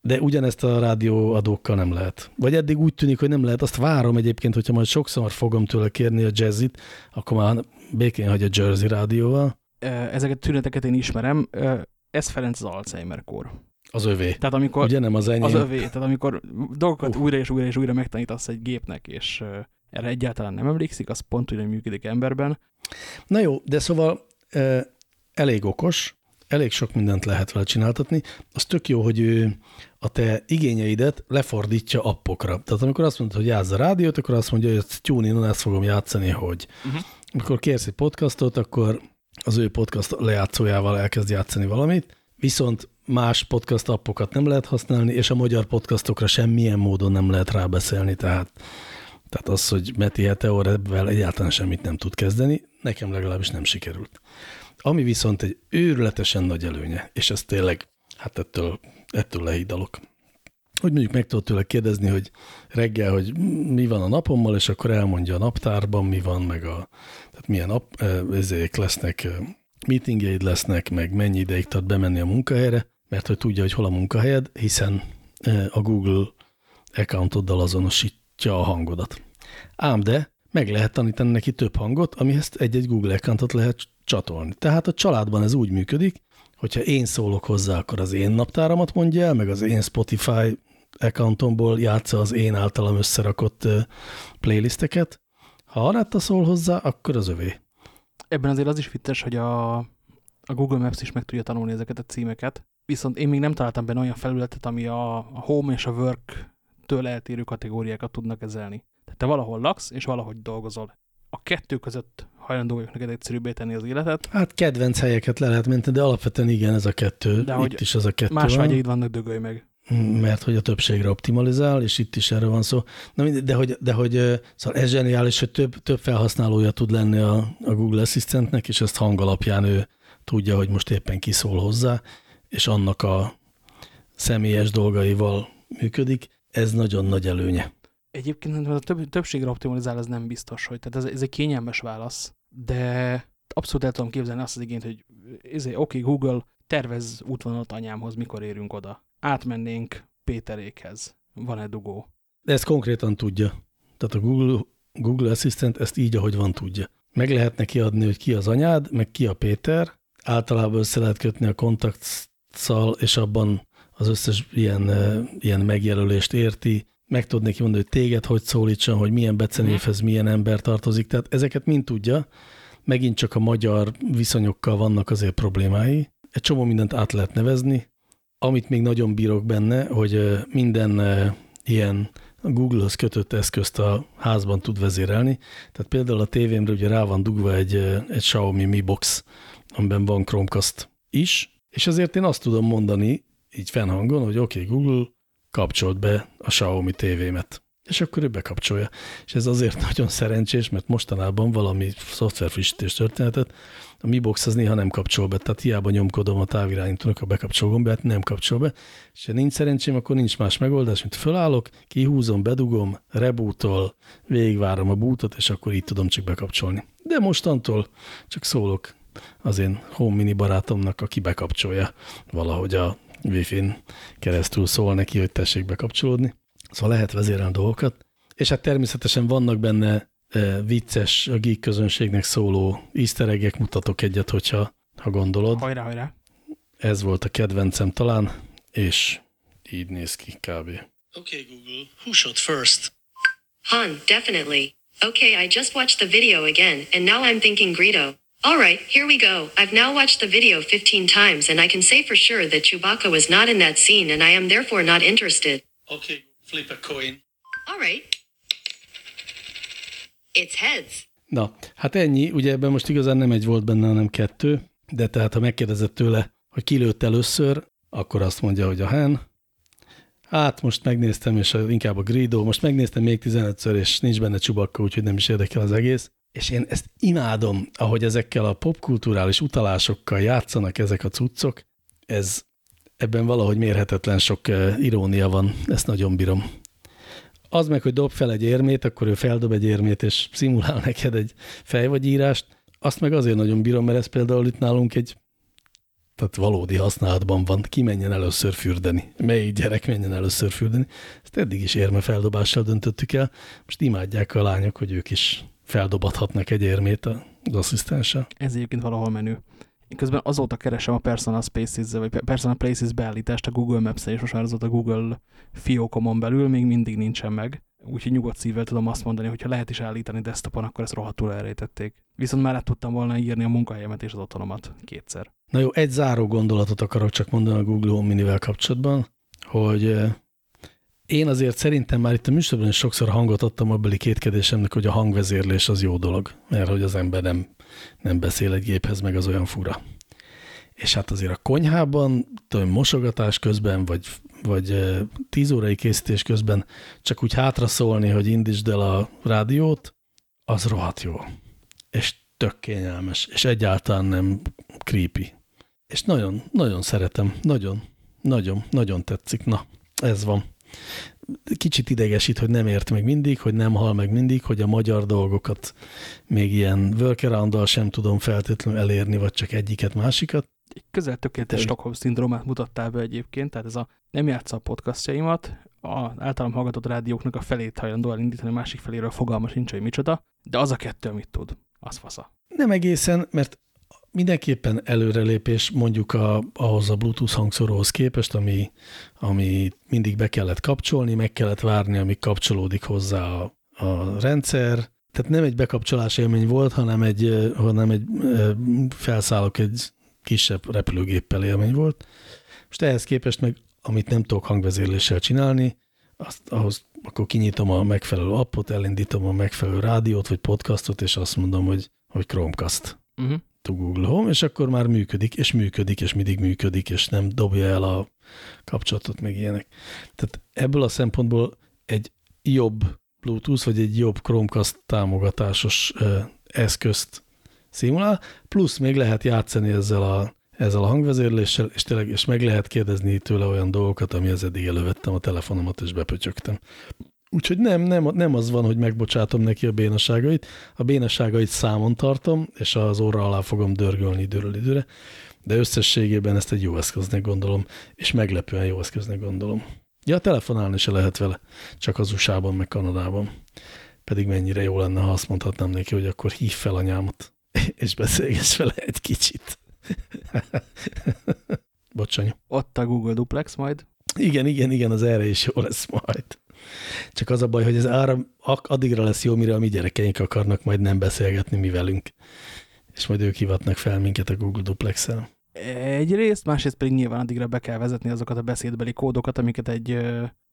De ugyanezt a rádióadókkal nem lehet. Vagy eddig úgy tűnik, hogy nem lehet. Azt várom egyébként, hogyha majd sokszor fogom tőle kérni a jazzit, akkor már békén hagy a Jersey rádióval. Ezeket a tüneteket én ismerem. Ez Ferenc az Alzheimer-kór. Az övé. Tehát amikor, Ugye nem az enyém? Az övé. Tehát amikor dolgokat uh. újra és újra és újra megtanítasz egy gépnek, és erre egyáltalán nem emlékszik, az pont úgy működik emberben. Na jó, de szóval elég okos, elég sok mindent lehet vele csináltatni. Az tök jó, hogy ő a te igényeidet lefordítja appokra. Tehát amikor azt mondod, hogy játsz a rádiót, akkor azt mondja, hogy tune ezt fogom játszani, hogy. Uh-huh. Amikor kérsz egy podcastot, akkor az ő podcast lejátszójával elkezd játszani valamit, viszont más podcast appokat nem lehet használni, és a magyar podcastokra semmilyen módon nem lehet rábeszélni, tehát, tehát az, hogy Meti Heteor ebben egyáltalán semmit nem tud kezdeni, nekem legalábbis nem sikerült. Ami viszont egy őrületesen nagy előnye, és ez tényleg, hát ettől, ettől lehídalok. Hogy mondjuk meg tudod tőle kérdezni, hogy reggel, hogy mi van a napommal, és akkor elmondja a naptárban, mi van, meg a, tehát milyen nap, ezek lesznek, meetingjeid lesznek, meg mennyi ideig tart bemenni a munkahelyre, mert hogy tudja, hogy hol a munkahelyed, hiszen a Google accountoddal azonosítja a hangodat. Ám de meg lehet tanítani neki több hangot, amihez egy-egy Google accountot lehet csatolni. Tehát a családban ez úgy működik, hogyha én szólok hozzá, akkor az én naptáramat mondja el, meg az én Spotify accountomból játsza az én általam összerakott playlisteket. Ha Anetta szól hozzá, akkor az övé. Ebben azért az is vicces, hogy a, a Google Maps is meg tudja tanulni ezeket a címeket, viszont én még nem találtam benne olyan felületet, ami a, a Home és a Work től eltérő kategóriákat tudnak kezelni. Tehát te valahol laksz, és valahogy dolgozol. A kettő között hajlandó vagyok neked egyszerűbbé tenni az életet. Hát kedvenc helyeket le lehet menni, de alapvetően igen, ez a kettő. De itt is az a kettő Más vágyaid vannak, dögölj meg. Mert hogy a többségre optimalizál, és itt is erről van szó. Na, de hogy, de hogy szóval ez zseniális, hogy több, több felhasználója tud lenni a, a Google Assistantnek, és ezt hang alapján ő tudja, hogy most éppen kiszól hozzá, és annak a személyes dolgaival működik. Ez nagyon nagy előnye. Egyébként a több, többségre optimalizál, ez nem biztos, hogy tehát ez, ez egy kényelmes válasz, de abszolút el tudom képzelni azt az igényt, hogy oké, okay, Google, tervez útvonalat anyámhoz, mikor érünk oda. Átmennénk Péterékhez. Van-e dugó? De ezt konkrétan tudja. Tehát a Google, Google Assistant ezt így, ahogy van, tudja. Meg lehet neki adni, hogy ki az anyád, meg ki a Péter. Általában össze lehet kötni a kontaktszal, és abban az összes ilyen, ilyen megjelölést érti, meg tud neki mondani, hogy téged hogy szólítson, hogy milyen becenévhez milyen ember tartozik. Tehát ezeket mind tudja. Megint csak a magyar viszonyokkal vannak azért problémái. Egy csomó mindent át lehet nevezni. Amit még nagyon bírok benne, hogy minden ilyen Google-hoz kötött eszközt a házban tud vezérelni. Tehát például a tévémre ugye rá van dugva egy, egy Xiaomi Mi Box, amiben van Chromecast is, és azért én azt tudom mondani, így fennhangon, hogy oké, okay, Google, kapcsolt be a Xiaomi tévémet. És akkor ő bekapcsolja. És ez azért nagyon szerencsés, mert mostanában valami szoftverfrissítés történetet, a Mi Box az néha nem kapcsol be, tehát hiába nyomkodom a távirányítónak a bekapcsol gombját, nem kapcsol be. És ha nincs szerencsém, akkor nincs más megoldás, mint fölállok, kihúzom, bedugom, rebootol, végigvárom a bootot, és akkor így tudom csak bekapcsolni. De mostantól csak szólok az én home mini barátomnak, aki bekapcsolja valahogy a Wi-Fi-n keresztül szól neki, hogy tessék bekapcsolódni. Szóval lehet vezérelni dolgokat. És hát természetesen vannak benne e, vicces, a geek közönségnek szóló easter mutatok egyet, hogyha ha gondolod. Hajrá, hajrá. Ez volt a kedvencem talán, és így néz ki kb. Okay, Google, who shot first? Han, definitely. Okay, I just watched the video again, and now I'm thinking Greedo. Alright, here we go. I've now watched the video 15 times and I can say for sure that Chewbacca was not in that scene and I am therefore not interested. Okay, flip a coin. Alright. It's heads. Na, hát ennyi, ugye ebben most igazán nem egy volt benne, hanem kettő, de tehát ha megkérdezett tőle, hogy ki lőtt először, akkor azt mondja, hogy a hen. Hát most megnéztem, és inkább a Grido, most megnéztem még 15-ször, és nincs benne csubakka, úgyhogy nem is érdekel az egész. És én ezt imádom, ahogy ezekkel a popkulturális utalásokkal játszanak ezek a cuccok. Ez ebben valahogy mérhetetlen sok irónia van, ezt nagyon bírom. Az meg, hogy dob fel egy érmét, akkor ő feldob egy érmét, és szimulál neked egy fejvagyírást. Azt meg azért nagyon bírom, mert ez például itt nálunk egy tehát valódi használatban van, ki menjen először fürdeni, melyik gyerek menjen először fürdeni. Ezt eddig is érme feldobással döntöttük el. Most imádják a lányok, hogy ők is feldobadhatnak egy érmét az asszisztenssel. Ez egyébként valahol menő. Én közben azóta keresem a Personal Spaces, vagy Personal Places beállítást a Google Maps-en, és most már azóta a Google fiókomon belül még mindig nincsen meg. Úgyhogy nyugodt szívvel tudom azt mondani, hogy ha lehet is állítani desktopon, akkor ezt rohadtul elrejtették. Viszont már le tudtam volna írni a munkahelyemet és az otthonomat kétszer. Na jó, egy záró gondolatot akarok csak mondani a Google Home Minivel kapcsolatban, hogy eh, én azért szerintem már itt a műsorban is sokszor hangot adtam abbeli kétkedésemnek, hogy a hangvezérlés az jó dolog, mert hogy az ember nem, nem beszél egy géphez, meg az olyan fura. És hát azért a konyhában, tudom, mosogatás közben, vagy, vagy tíz órai készítés közben csak úgy hátra szólni, hogy indítsd el a rádiót, az rohadt jó. És tök kényelmes, és egyáltalán nem creepy. És nagyon, nagyon szeretem, nagyon, nagyon, nagyon tetszik. Na, ez van kicsit idegesít, hogy nem ért meg mindig, hogy nem hal meg mindig, hogy a magyar dolgokat még ilyen workaround sem tudom feltétlenül elérni, vagy csak egyiket, másikat. Egy közel tökéletes Stockholm szindrómát mutattál be egyébként, tehát ez a nem játsza a podcastjaimat, a általam hallgatott rádióknak a felét hajlandó elindítani, a másik feléről fogalma sincs, hogy micsoda, de az a kettő, amit tud, az fasza. Nem egészen, mert mindenképpen előrelépés mondjuk a, ahhoz a Bluetooth hangszoróhoz képest, ami, ami mindig be kellett kapcsolni, meg kellett várni, amíg kapcsolódik hozzá a, a rendszer. Tehát nem egy bekapcsolás élmény volt, hanem egy, hanem egy felszállok egy kisebb repülőgéppel élmény volt. Most ehhez képest meg, amit nem tudok hangvezérléssel csinálni, azt, ahhoz akkor kinyitom a megfelelő appot, elindítom a megfelelő rádiót, vagy podcastot, és azt mondom, hogy, hogy Chromecast. Uh mhm. -huh Google Home, és akkor már működik, és működik, és mindig működik, és nem dobja el a kapcsolatot, meg ilyenek. Tehát ebből a szempontból egy jobb Bluetooth, vagy egy jobb Chromecast támogatásos eszközt szimulál, plusz még lehet játszani ezzel a, ezzel a hangvezérléssel, és tényleg és meg lehet kérdezni tőle olyan dolgokat, ami az eddig elővettem a telefonomat, és bepötyögtem. Úgyhogy nem, nem, nem az van, hogy megbocsátom neki a bénaságait. A bénaságait számon tartom, és az óra alá fogom dörgölni időről időre, de összességében ezt egy jó eszköznek gondolom, és meglepően jó eszköznek gondolom. Ja, telefonálni se lehet vele, csak az USA-ban, meg Kanadában. Pedig mennyire jó lenne, ha azt mondhatnám neki, hogy akkor hív fel anyámat, és beszélgess vele egy kicsit. Bocsányi. Ott a Google Duplex majd. Igen, igen, igen, az erre is jó lesz majd. Csak az a baj, hogy ez ára, addigra lesz jó, mire a mi gyerekeink akarnak majd nem beszélgetni mi velünk. És majd ők hivatnak fel minket a Google Duplex-el. Egyrészt, másrészt pedig nyilván addigra be kell vezetni azokat a beszédbeli kódokat, amiket egy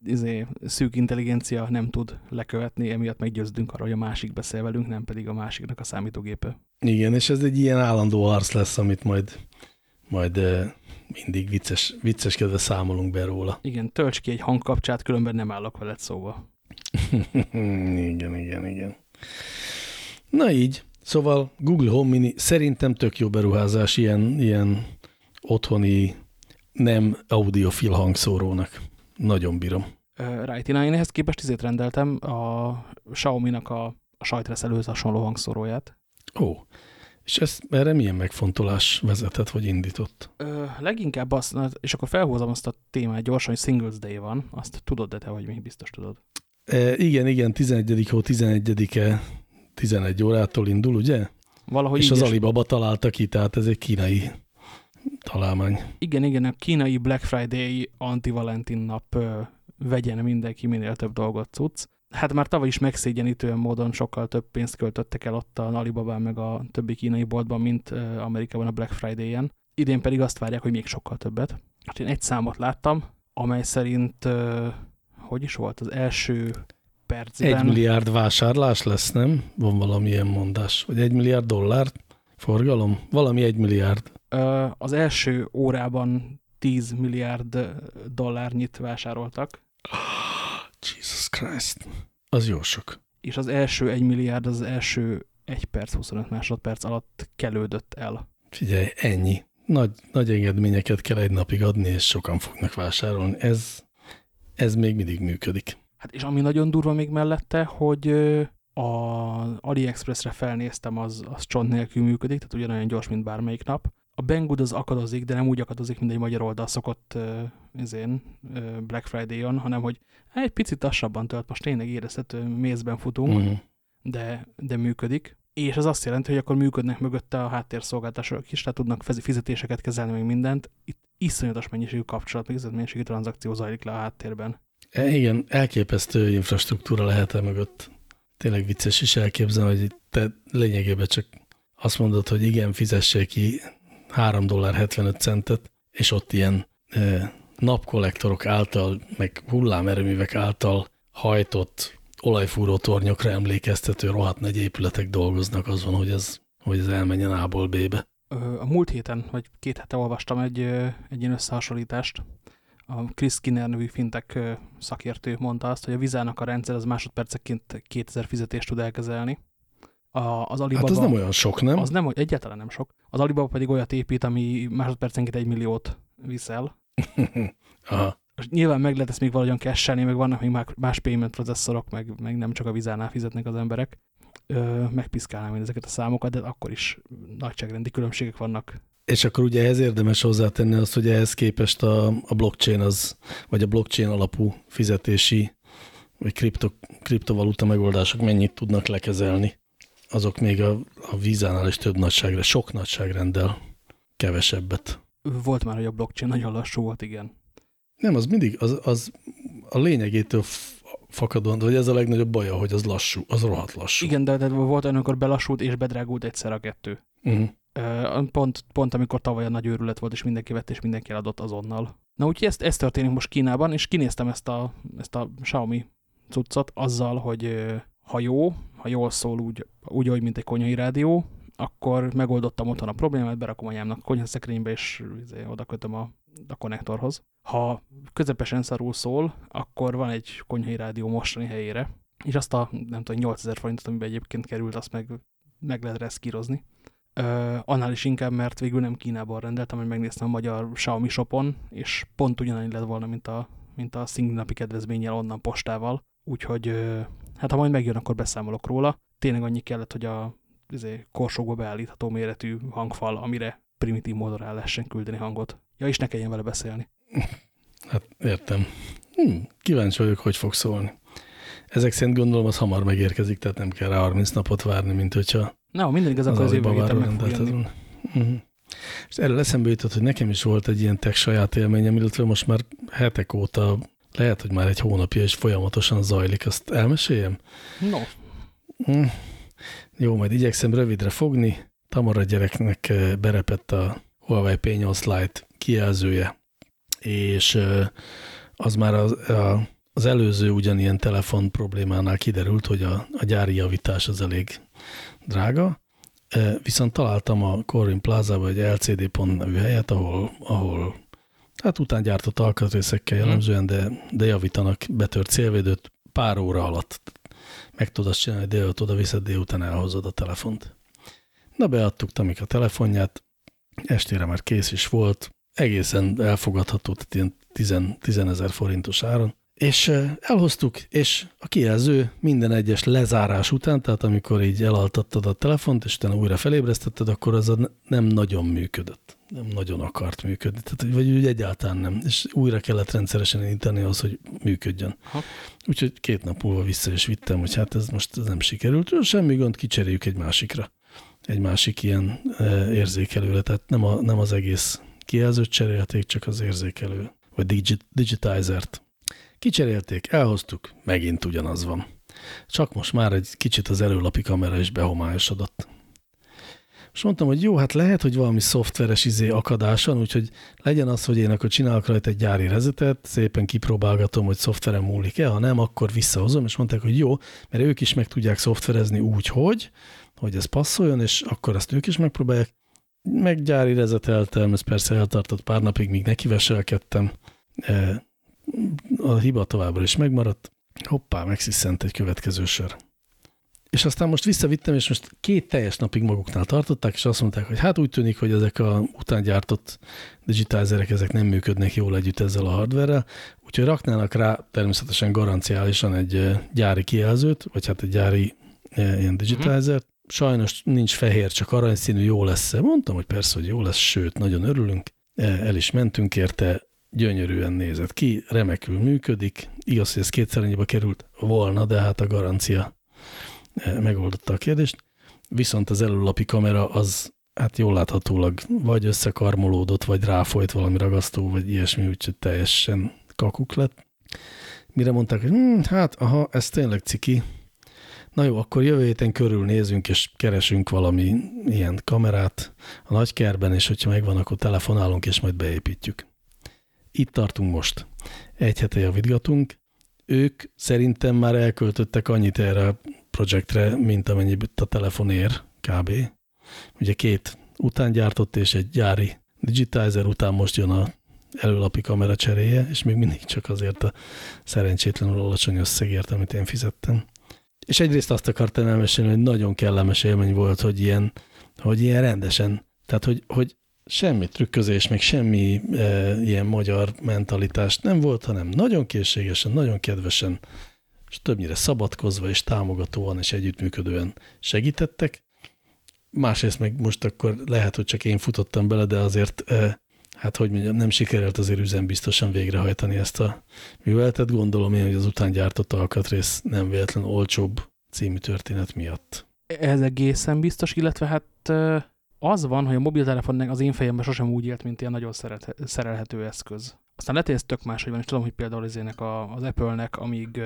izé, szűk intelligencia nem tud lekövetni, emiatt meggyőzdünk arra, hogy a másik beszél velünk, nem pedig a másiknak a számítógépe. Igen, és ez egy ilyen állandó arc lesz, amit majd, majd mindig vicces, vicceskedve számolunk be róla. Igen, tölts ki egy hangkapcsát, különben nem állok veled szóba. igen, igen, igen. Na így, szóval Google Home Mini szerintem tök jó beruházás ilyen, ilyen otthoni nem audiofil hangszórónak. Nagyon bírom. Right, én ehhez képest izét rendeltem a Xiaomi-nak a, a sajtreszelőhöz hasonló hangszóróját. Ó, és ez, erre milyen megfontolás vezetett, vagy indított? Ö, leginkább azt, és akkor felhozom azt a témát gyorsan, hogy Singles Day van, azt tudod, de te vagy még biztos tudod. E, igen, igen, 11. hó 11-e 11 órától indul, ugye? Valahogy és az Alibaba találta ki, tehát ez egy kínai találmány. Igen, igen, a kínai Black Friday anti-Valentin nap ö, vegyen mindenki minél több dolgot cucc. Hát már tavaly is megszégyenítően módon sokkal több pénzt költöttek el ott a Alibaba meg a többi kínai boltban, mint Amerikában a Black Friday-en. Idén pedig azt várják, hogy még sokkal többet. Hát én egy számot láttam, amely szerint, hogy is volt, az első percben... Egy milliárd vásárlás lesz, nem? Van valamilyen mondás. Vagy egy milliárd dollár forgalom? Valami egy milliárd. Az első órában 10 milliárd dollárnyit vásároltak. Jesus Christ. Az jó sok. És az első 1 milliárd az első 1 perc, 25 másodperc alatt kelődött el. Figyelj, ennyi. Nagy, nagy engedményeket kell egy napig adni, és sokan fognak vásárolni. Ez, ez még mindig működik. Hát és ami nagyon durva még mellette, hogy a AliExpressre felnéztem, az, az csont nélkül működik, tehát ugyanolyan gyors, mint bármelyik nap. A Banggood az akadozik, de nem úgy akadozik, mint egy magyar oldal szokott uh, izén, uh, Black Friday-on, hanem hogy egy picit lassabban tölt, most tényleg érezhető mézben futunk, uh mhm. -huh. de, de működik. És ez azt jelenti, hogy akkor működnek mögötte a háttérszolgáltások is, tehát tudnak fizetéseket kezelni, meg mindent. Itt iszonyatos mennyiségű kapcsolat, meg iszonyatos mennyiségű tranzakció zajlik le a háttérben. E, igen, elképesztő infrastruktúra lehet -e mögött. Tényleg vicces is elképzelni, hogy te lényegében csak azt mondod, hogy igen, fizessék ki 3 dollár 75 centet, és ott ilyen napkollektorok által, meg hullámerőművek által hajtott olajfúró tornyokra emlékeztető rohadt nagy épületek dolgoznak, az van, hogy ez, hogy ez elmenjen A-ból B-be. A múlt héten, vagy két hete olvastam egy, egy ilyen összehasonlítást, a Chris Skinner nevű fintek szakértő mondta azt, hogy a vizának a rendszer az másodperceként 2000 fizetést tud elkezelni. A, az Alibaba, hát az nem olyan sok, nem? Az nem, egyáltalán nem sok. Az Alibaba pedig olyat épít, ami másodpercenként egy milliót viszel. Aha. Most nyilván meg lehet ezt még valahogyan kesselni, meg vannak még más payment processzorok, meg, meg nem csak a vizánál fizetnek az emberek. Ö, megpiszkálnám én ezeket a számokat, de akkor is nagyságrendi különbségek vannak és akkor ugye ehhez érdemes hozzátenni azt, hogy ehhez képest a, a blockchain az, vagy a blockchain alapú fizetési, vagy kripto, kriptovaluta megoldások mennyit tudnak lekezelni. Azok még a, a vízánál is több nagyságra, sok nagyságrendel kevesebbet. Volt már, hogy a blockchain nagyon lassú volt, igen. Nem, az mindig, az, az a lényegétől fakadóan, vagy ez a legnagyobb baja, hogy az lassú, az rohadt lassú. Igen, de, de volt olyan, amikor belassult és bedrágult egyszer a kettő. Uh mhm. -huh. Pont, pont amikor tavaly a nagy őrület volt, és mindenki vett, és mindenki eladott azonnal. Na úgyhogy ezt, ez történik most Kínában, és kinéztem ezt a, ezt a Xiaomi cuccot azzal, hogy ha jó, ha jól szól úgy, úgy ahogy mint egy konyhai rádió, akkor megoldottam otthon a problémát, berakom anyámnak a konyhaszekrénybe, és izé, oda kötöm a, a konnektorhoz. Ha közepesen szarul szól, akkor van egy konyhai rádió mostani helyére, és azt a, nem tudom, 8000 forintot, amiben egyébként került, azt meg, meg lehet reszkírozni. Uh, annál is inkább, mert végül nem Kínában rendeltem, hogy megnéztem a magyar Xiaomi shopon, és pont ugyanannyi lett volna, mint a, mint a szingnapi kedvezménnyel onnan postával. Úgyhogy, hát ha majd megjön, akkor beszámolok róla. Tényleg annyi kellett, hogy a izé, korsókba beállítható méretű hangfal, amire primitív módon el lehessen küldeni hangot. Ja, és ne kelljen vele beszélni. Hát értem. Hm, kíváncsi vagyok, hogy fog szólni. Ezek szerint gondolom, az hamar megérkezik, tehát nem kell rá 30 napot várni, mint hogyha Na, minden igaz, akkor az jövő héten meg fog jönni. Uh -huh. És erről eszembe jutott, hogy nekem is volt egy ilyen tech saját élményem, illetve most már hetek óta, lehet, hogy már egy hónapja is folyamatosan zajlik. Azt elmeséljem? No. Mm. Jó, majd igyekszem rövidre fogni. Tamara gyereknek eh, berepett a Huawei P8 Lite kijelzője, és eh, az már az, a, az előző ugyanilyen telefon problémánál kiderült, hogy a, a gyári javítás az elég drága, viszont találtam a Corin Plaza-ba egy LCD pont nevű helyet, ahol, ahol hát után gyártott alkatrészekkel jellemzően, de, de javítanak betört célvédőt pár óra alatt. Meg tudod azt csinálni, délután oda viszed, délután elhozod a telefont. Na, beadtuk Tamik a telefonját, estére már kész is volt, egészen elfogadható, tehát ilyen 10 ezer forintos áron. És elhoztuk, és a kijelző minden egyes lezárás után, tehát amikor így elaltattad a telefont, és utána újra felébresztetted, akkor az nem nagyon működött. Nem nagyon akart működni. Tehát, vagy úgy egyáltalán nem. És újra kellett rendszeresen indítani ahhoz, hogy működjön. Ha. Úgyhogy két nap múlva vissza is vittem, hogy hát ez most ez nem sikerült. Semmi gond, kicseréljük egy másikra. Egy másik ilyen érzékelőre. Tehát nem, a, nem az egész kijelzőt cserélték, csak az érzékelő, vagy digit, digitizert Kicserélték, elhoztuk, megint ugyanaz van. Csak most már egy kicsit az előlapi kamera is behomályosodott. És mondtam, hogy jó, hát lehet, hogy valami szoftveres izé akadáson, úgyhogy legyen az, hogy én akkor csinálok rajta egy gyári rezetet, szépen kipróbálgatom, hogy szoftveren múlik-e, ha nem, akkor visszahozom, és mondták, hogy jó, mert ők is meg tudják szoftverezni úgy, hogy, hogy ez passzoljon, és akkor ezt ők is megpróbálják. Meg gyári rezeteltem, ez persze eltartott pár napig, míg nekiveselkedtem. E, a hiba továbbra is megmaradt. Hoppá, megsziszent egy következő sör. És aztán most visszavittem, és most két teljes napig maguknál tartották, és azt mondták, hogy hát úgy tűnik, hogy ezek a utángyártott digitalizerek, ezek nem működnek jól együtt ezzel a hardverrel, úgyhogy raknának rá természetesen garanciálisan egy gyári kijelzőt, vagy hát egy gyári ilyen digitalizert. Sajnos nincs fehér, csak aranyszínű, jó lesz -e? Mondtam, hogy persze, hogy jó lesz, sőt, nagyon örülünk. El is mentünk érte, gyönyörűen nézett ki, remekül működik. Igaz, hogy ez kétszer annyiba került volna, de hát a garancia megoldotta a kérdést. Viszont az előlapi kamera az hát jól láthatólag vagy összekarmolódott, vagy ráfolyt valami ragasztó, vagy ilyesmi, úgyhogy teljesen kakuk lett. Mire mondták, hogy hm, hát aha, ez tényleg ciki. Na jó, akkor jövő héten körülnézünk, és keresünk valami ilyen kamerát a nagykerben, és hogyha megvan, akkor telefonálunk, és majd beépítjük. Itt tartunk most. Egy hete javítgatunk. Ők szerintem már elköltöttek annyit erre projektre, mint amennyi a telefon ér, kb. Ugye két után gyártott, és egy gyári digitizer után most jön a előlapi kamera cseréje, és még mindig csak azért a szerencsétlenül alacsony összegért, amit én fizettem. És egyrészt azt akartam elmesélni, hogy nagyon kellemes élmény volt, hogy ilyen, hogy ilyen rendesen, tehát hogy, hogy semmi trükközés, meg semmi e, ilyen magyar mentalitást nem volt, hanem nagyon készségesen, nagyon kedvesen és többnyire szabadkozva és támogatóan és együttműködően segítettek. Másrészt meg most akkor lehet, hogy csak én futottam bele, de azért, hát hogy mondjam, nem sikerült azért üzembiztosan végrehajtani ezt a műveletet. Gondolom én, hogy az után gyártott alkatrész nem véletlen olcsóbb című történet miatt. Ez egészen biztos, illetve hát az van, hogy a mobiltelefon az én fejemben sosem úgy élt, mint ilyen nagyon szerelhető eszköz. Aztán lehet, hogy ez tök más, hogy van, és tudom, hogy például az, az Apple-nek, amíg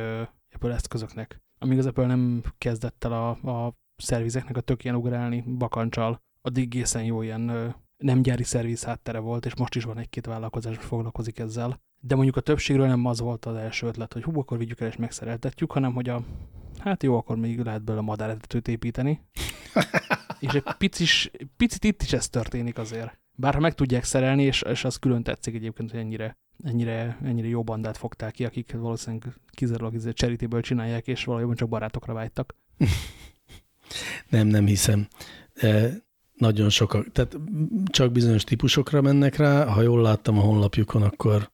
Apple eszközöknek. Amíg az Apple nem kezdett el a, a szervizeknek a tökén ugrálni bakancsal, addig egészen jó ilyen nem gyári szerviz háttere volt, és most is van egy-két vállalkozás, hogy foglalkozik ezzel. De mondjuk a többségről nem az volt az első ötlet, hogy hú, akkor vigyük el és megszereltetjük, hanem hogy a, hát jó, akkor még lehet belőle madáretetőt építeni. és egy picis, picit itt is ez történik azért. Bár ha meg tudják szerelni, és, és az külön tetszik egyébként, hogy ennyire ennyire, ennyire jó bandát fogták ki, akik valószínűleg kizárólag cserítéből csinálják, és valójában csak barátokra vágytak. nem, nem hiszem. E, nagyon sokak, tehát csak bizonyos típusokra mennek rá. Ha jól láttam a honlapjukon, akkor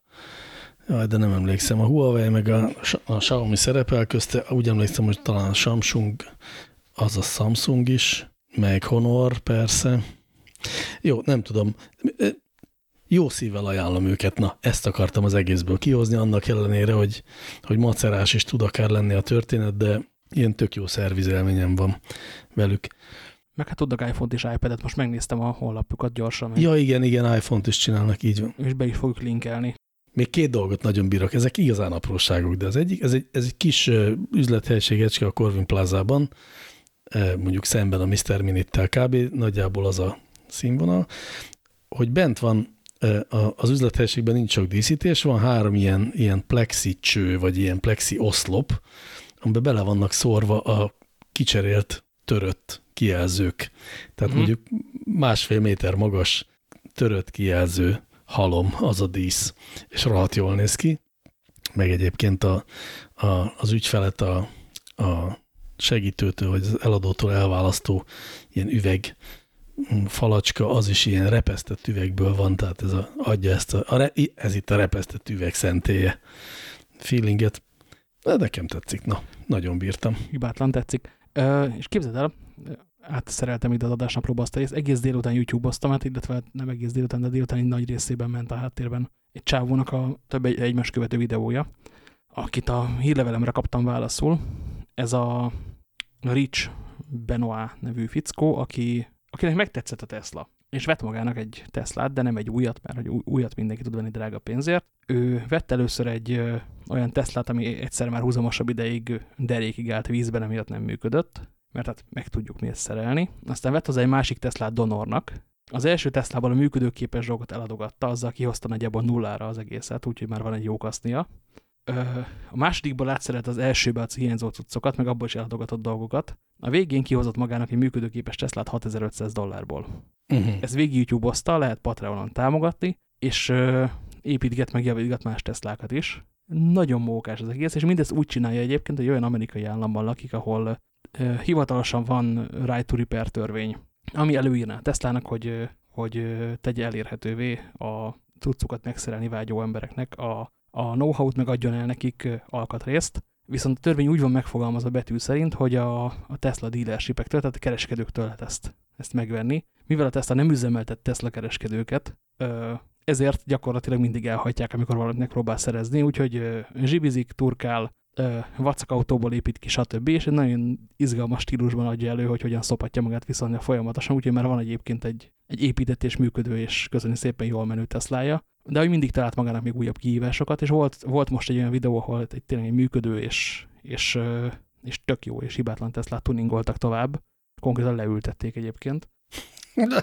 jaj, de nem emlékszem. A Huawei meg a, a Xiaomi szerepel közte, úgy emlékszem, hogy talán a Samsung, az a Samsung is, meg Honor persze. Jó, nem tudom jó szívvel ajánlom őket, na, ezt akartam az egészből kihozni, annak ellenére, hogy, hogy macerás is tud akár lenni a történet, de ilyen tök jó szervizelményem van velük. Meg hát tudnak iPhone-t és iPad-et, most megnéztem a honlapjukat gyorsan. Ja, igen, igen, iPhone-t is csinálnak, így van. És be is fogjuk linkelni. Még két dolgot nagyon bírok, ezek igazán apróságok, de az egyik, ez egy, ez egy kis üzlethelyiségecske a Corvin Plázában, mondjuk szemben a Mr. Minittel kb. nagyjából az a színvonal, hogy bent van az üzlethelyiségben nincs csak díszítés, van három ilyen, ilyen plexi cső, vagy ilyen plexi oszlop, amiben bele vannak szórva a kicserélt, törött kijelzők. Tehát. -huh. mondjuk másfél méter magas törött kijelző halom az a dísz, és rohadt jól néz ki. Meg egyébként a, a, az ügyfelet a, a segítőtől, vagy az eladótól elválasztó ilyen üveg falacska, az is ilyen repesztett üvegből van, tehát ez a, adja ezt a, a, ez itt a repesztett üveg szentélye feelinget. De nekem tetszik, na, nagyon bírtam. Hibátlan tetszik. Ö, és képzeld el, átszereltem ide az adásnaplóba azt a részt, egész délután YouTube-oztam, hát illetve nem egész délután, de délután egy nagy részében ment a háttérben egy csávónak a több egy, egymás követő videója, akit a hírlevelemre kaptam válaszul. Ez a Rich Benoit nevű fickó, aki akinek megtetszett a Tesla. és vett magának egy Teslát, de nem egy újat, mert hogy újat mindenki tud venni drága pénzért. Ő vett először egy olyan Teslát, ami egyszer már húzamosabb ideig derékig állt vízben, emiatt nem működött, mert hát meg tudjuk miért szerelni. Aztán vett hozzá egy másik Teslát Donornak. Az első Teslában a működőképes dolgot eladogatta, azzal kihozta nagyjából nullára az egészet, úgyhogy már van egy jó kasznia. A másodikból átszerelt az elsőbe a hiányzó cuccokat, meg abból is eladogatott dolgokat. A végén kihozott magának egy működőképes Teslát 6500 dollárból. Uh -huh. Ez végig YouTube-ozta, lehet Patreonon támogatni, és építget meg javítgat más Teslákat is. Nagyon mókás az egész, és mindezt úgy csinálja egyébként, hogy olyan amerikai államban lakik, ahol hivatalosan van right to repair törvény, ami előírná Teslának, hogy, hogy tegye elérhetővé a cuccokat megszerelni vágyó embereknek a, a know-how-t megadjon el nekik alkatrészt, viszont a törvény úgy van megfogalmazva betű szerint, hogy a, a Tesla dealershipektől, tehát a kereskedőktől lehet ezt, ezt megvenni. Mivel a Tesla nem üzemeltet Tesla kereskedőket, ezért gyakorlatilag mindig elhagyják, amikor valakinek próbál szerezni, úgyhogy zsibizik, turkál, vacak autóból épít ki, stb. És egy nagyon izgalmas stílusban adja elő, hogy hogyan szopatja magát viszonylag folyamatosan, úgyhogy már van egyébként egy, egy épített és működő és közöni szépen jól menő Teslája. De hogy mindig talált magának még újabb kihívásokat, és volt, volt most egy olyan videó, ahol egy tényleg egy működő és, és, és tök jó és hibátlan Tesla tuningoltak tovább. Konkrétan leültették egyébként.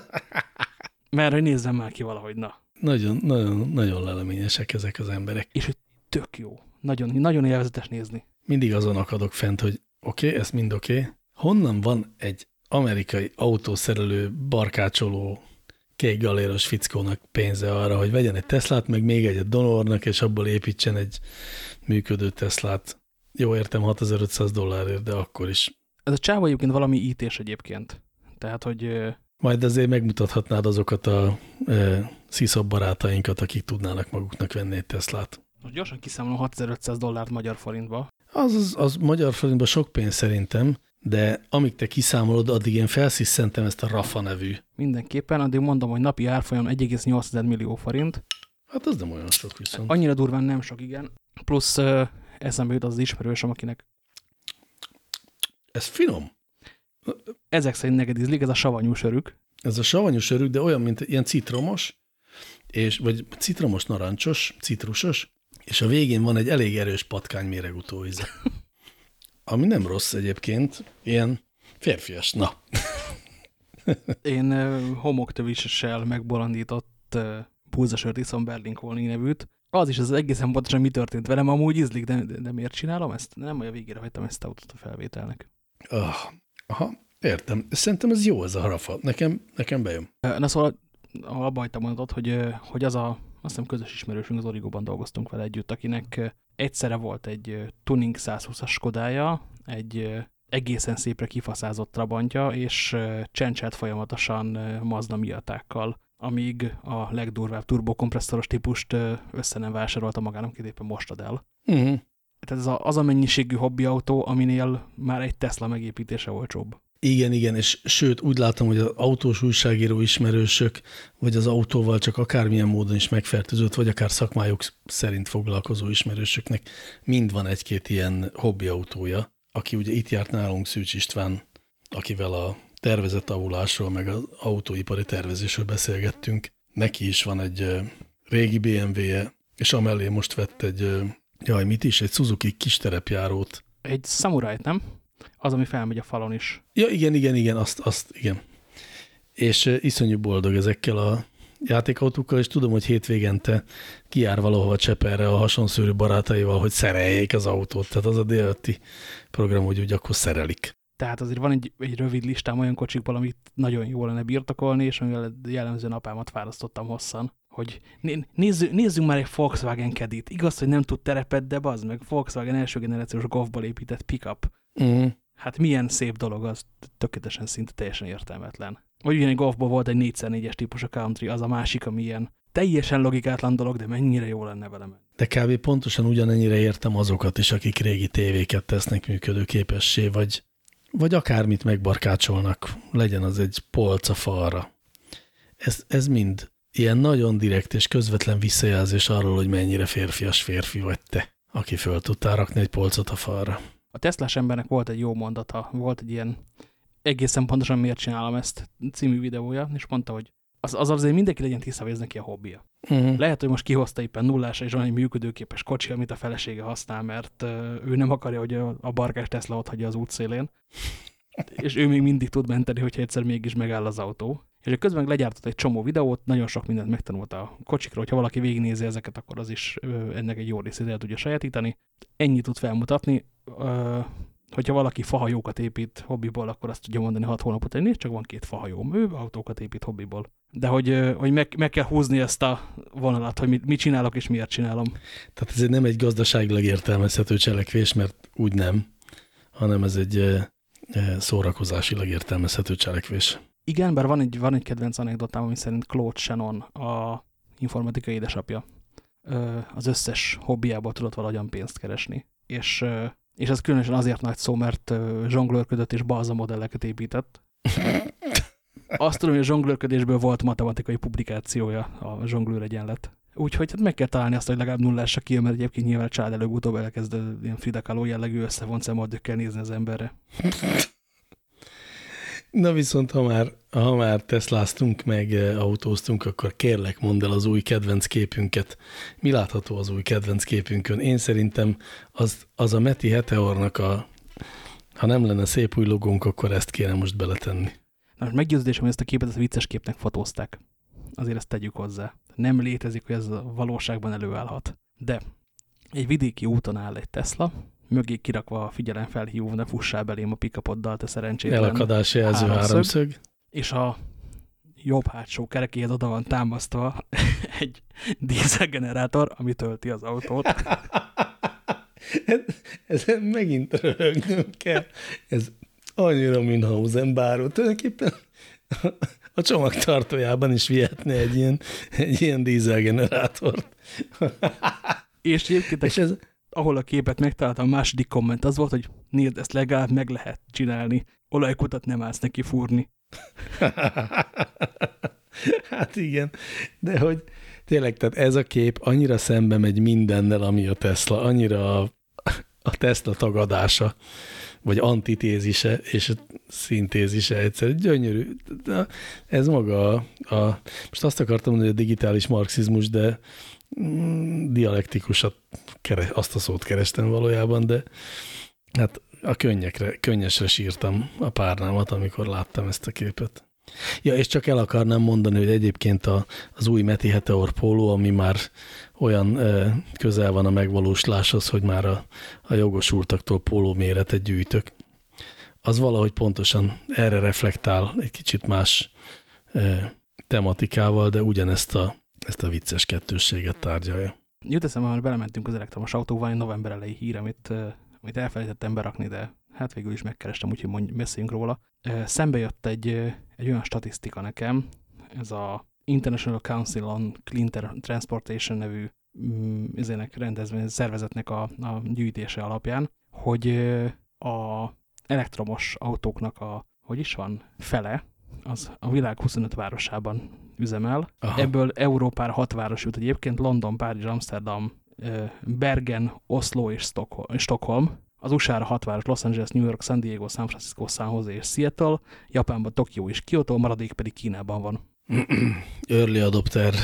Mert hogy nézzem már ki valahogy, na. Nagyon, nagyon, nagyon leleményesek ezek az emberek. És hogy tök jó. Nagyon, nagyon élvezetes nézni. Mindig azon akadok fent, hogy oké, okay, ez mind oké. Okay. Honnan van egy amerikai autószerelő, barkácsoló, kék galéros fickónak pénze arra, hogy vegyen egy Teslát, meg még egy Donornak, és abból építsen egy működő Teslát. Jó, értem, 6500 dollárért, de akkor is. Ez a csávó egyébként valami ítés egyébként. Tehát, hogy... Majd azért megmutathatnád azokat a e, sziszabb barátainkat, akik tudnának maguknak venni egy Teslát. Most gyorsan kiszámolom 6500 dollárt magyar forintba. Az, az, az magyar forintban sok pénz szerintem, de amíg te kiszámolod, addig én felsziszentem ezt a Rafa nevű. Mindenképpen, addig mondom, hogy napi árfolyam 1,8 millió forint. Hát az nem olyan sok viszont. Annyira durván nem sok, igen. Plusz uh, eszembe jut az, az ismerősöm, akinek... Ez finom. Ezek szerint neked ízlik, ez a savanyú sörük. Ez a savanyú sörük, de olyan, mint ilyen citromos, és, vagy citromos narancsos, citrusos, és a végén van egy elég erős patkány méregutó íze. Ami nem rossz egyébként, ilyen férfias, na. Én uh, homoktövissel megbolondított uh, púzasört iszom Berlinkolni nevűt. Az is az egészen pontosan mi történt velem, amúgy ízlik, de, de, de miért csinálom ezt? Nem, a végére hagytam ezt a autót a felvételnek. Oh, aha, értem. Szerintem ez jó ez a harafa. Nekem, nekem bejön. Na szóval abba hagytam mondatot, hogy, hogy az a, azt hiszem közös ismerősünk az Origóban dolgoztunk vele együtt, akinek egyszerre volt egy Tuning 120-as Skodája, egy egészen szépre kifaszázott Trabantja, és csencselt folyamatosan Mazda miatákkal, amíg a legdurvább turbokompresszoros típust össze nem vásárolta magának, két éppen most ad el. Uh. -huh. Tehát ez a, az a mennyiségű hobbiautó, aminél már egy Tesla megépítése olcsóbb. Igen, igen, és sőt, úgy látom, hogy az autós újságíró ismerősök, vagy az autóval csak akármilyen módon is megfertőzött, vagy akár szakmájuk szerint foglalkozó ismerősöknek mind van egy-két ilyen hobbi autója, aki ugye itt járt nálunk Szűcs István, akivel a tervezett avulásról, meg az autóipari tervezésről beszélgettünk. Neki is van egy régi BMW-je, és amellé most vett egy, jaj, mit is, egy Suzuki kis terepjárót. Egy Samurai, nem? Az, ami felmegy a falon is. Ja, igen, igen, igen, azt, azt igen. És iszonyú boldog ezekkel a játékautókkal, és tudom, hogy hétvégente kijár valahova Cseperre a hasonszőrű barátaival, hogy szereljék az autót. Tehát az a déleti program, hogy úgy akkor szerelik. Tehát azért van egy, egy rövid listám olyan kocsikból, amit nagyon jól lenne birtokolni, és amivel jellemzően apámat fárasztottam hosszan. Hogy nézzük, nézzünk már egy Volkswagen Kedit. Igaz, hogy nem tud terepet, de az meg Volkswagen első generációs golfból épített pickup. Mm. Hát milyen szép dolog, az tökéletesen szinte teljesen értelmetlen. Vagy ugyan egy golfból volt egy 4x4-es típusú country, az a másik, ami ilyen teljesen logikátlan dolog, de mennyire jó lenne velem. De kb. pontosan ugyanennyire értem azokat is, akik régi tévéket tesznek működőképessé, vagy, vagy akármit megbarkácsolnak, legyen az egy polc a falra. Ez, ez mind ilyen nagyon direkt és közvetlen visszajelzés arról, hogy mennyire férfias férfi vagy te, aki föl tudtál rakni egy polcot a falra. A Teslás embernek volt egy jó mondata, volt egy ilyen egészen pontosan miért csinálom ezt című videója, és mondta, hogy az, az azért mindenki legyen tisztában, hogy ez neki a hobbija. Uh-huh. Lehet, hogy most kihozta éppen nullásra, és van egy működőképes kocsi, amit a felesége használ, mert ő nem akarja, hogy a, barkás Tesla ott hagyja az útszélén. és ő még mindig tud menteni, hogyha egyszer mégis megáll az autó. És közben legyártott egy csomó videót, nagyon sok mindent megtanult a kocsikról, hogyha valaki végignézi ezeket, akkor az is ennek egy jó részét el tudja sajátítani. Ennyit tud felmutatni. Ö, hogyha valaki fahajókat épít hobbiból, akkor azt tudja mondani hat hónapot, hogy nézd, csak van két fahajóm, ő autókat épít hobbiból. De hogy, hogy meg, meg kell húzni ezt a vonalat, hogy mit, mit csinálok és miért csinálom. Tehát ez nem egy gazdaságilag értelmezhető cselekvés, mert úgy nem, hanem ez egy szórakozásilag értelmezhető cselekvés. Igen, bár van egy, van egy kedvenc anekdotám, ami szerint Claude Shannon, a informatikai édesapja, az összes hobbiából tudott valahogyan pénzt keresni. És, és ez különösen azért nagy szó, mert zsonglőrködött és balza modelleket épített. Azt tudom, hogy a zsonglőrködésből volt matematikai publikációja, a zsonglőr egyenlet. Úgyhogy hát meg kell találni azt, hogy legalább nullásra kijön, mert egyébként nyilván a család előbb-utóbb elkezd ilyen Frida Kahlo jellegű összevont szemöldökkel nézni az emberre. Na viszont, ha már, ha már Tesláztunk, meg eh, autóztunk, akkor kérlek, mondd el az új kedvenc képünket. Mi látható az új kedvenc képünkön? Én szerintem az, az a Meti Heteornak a, ha nem lenne szép új logónk, akkor ezt kéne most beletenni. Na most meggyőződésem, hogy ezt a képet ezt vicces képnek fotózták. Azért ezt tegyük hozzá. Nem létezik, hogy ez a valóságban előállhat. De egy vidéki úton áll egy Tesla, mögé kirakva a figyelemfelhívó, ne fussál belém a pikapoddal, te szerencsétlen. Elakadás jelző háromszög. háromszög. És a jobb hátsó kerekéhez oda van támasztva egy dízelgenerátor, ami tölti az autót. Ezen megint röhögnöm kell. Ez annyira Münchhausen báró. Tulajdonképpen a csomagtartójában is vihetne egy ilyen, egy ilyen dízelgenerátort. És egyébként, És ez, ahol a képet megtaláltam, a második komment az volt, hogy nézd, ezt legalább meg lehet csinálni. Olajkutat nem állsz neki fúrni. hát igen, de hogy tényleg, tehát ez a kép annyira szembe megy mindennel, ami a Tesla, annyira a, a Tesla tagadása, vagy antitézise, és szintézise egyszer gyönyörű. De ez maga a, a, most azt akartam mondani, hogy a digitális marxizmus, de mm, dialektikusat, kere, azt a szót kerestem valójában, de hát a könnyekre, könnyesre sírtam a párnámat, amikor láttam ezt a képet. Ja, és csak el akarnám mondani, hogy egyébként a, az új Meti Heteor póló, ami már olyan ö, közel van a megvalósuláshoz, hogy már a, a jogosultaktól póló méretet gyűjtök, az valahogy pontosan erre reflektál egy kicsit más ö, tematikával, de ugyanezt a, ezt a vicces kettősséget tárgyalja. Jut eszembe, hogy belementünk az elektromos autóval, egy november elejé hír, amit, amit elfelejtettem berakni, de hát végül is megkerestem, úgyhogy mondj, beszéljünk róla. Szembe jött egy, egy olyan statisztika nekem, ez a International Council on Clean Transportation nevű mm, ezének rendezvény, szervezetnek a, a gyűjtése alapján, hogy a elektromos autóknak a, hogy is van, fele, az a világ 25 városában üzemel. Aha. Ebből Európára hat város jut egyébként, London, Párizs, Amsterdam, Bergen, Oslo és Stockholm. Az USA-ra hat város, Los Angeles, New York, San Diego, San Francisco, San Jose és Seattle, Japánban Tokió és Kyoto, maradék pedig Kínában van. Early adopter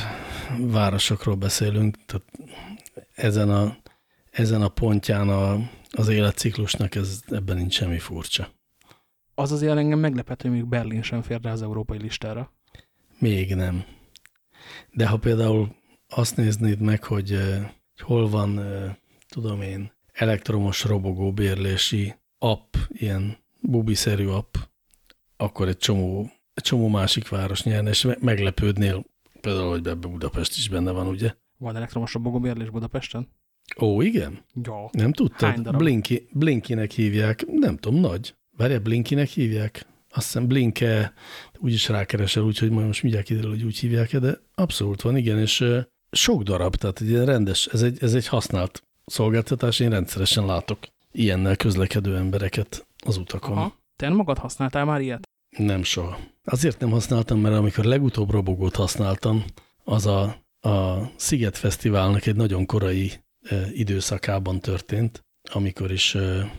városokról beszélünk, tehát ezen a, ezen a pontján a, az életciklusnak ez, ebben nincs semmi furcsa. Az azért engem meglepett, hogy még Berlin sem fér rá az európai listára. Még nem. De ha például azt néznéd meg, hogy hol van, tudom én, elektromos robogó bérlési app, ilyen bubiszerű app, akkor egy csomó, egy csomó másik város nyerne, és me- meglepődnél, például, hogy ebbe Budapest is benne van, ugye? Van elektromos robogóbérlés Budapesten? Ó, igen? Ja. Nem tudtad? Blinky, Blinkinek hívják. Nem tudom, nagy. Várjál, Blinkinek hívják? Azt hiszem Blinke, úgyis rákeresel, úgyhogy majd most mindjárt kiderül, hogy úgy hívják-e, de abszolút van, igen, és sok darab, tehát egy ilyen rendes, ez egy, ez egy használt szolgáltatás, én rendszeresen látok ilyennel közlekedő embereket az utakon. Aha. Te magad használtál már ilyet? Nem soha. Azért nem használtam, mert amikor legutóbb robogót használtam, az a, a Sziget Fesztiválnak egy nagyon korai e, időszakában történt, amikor is e,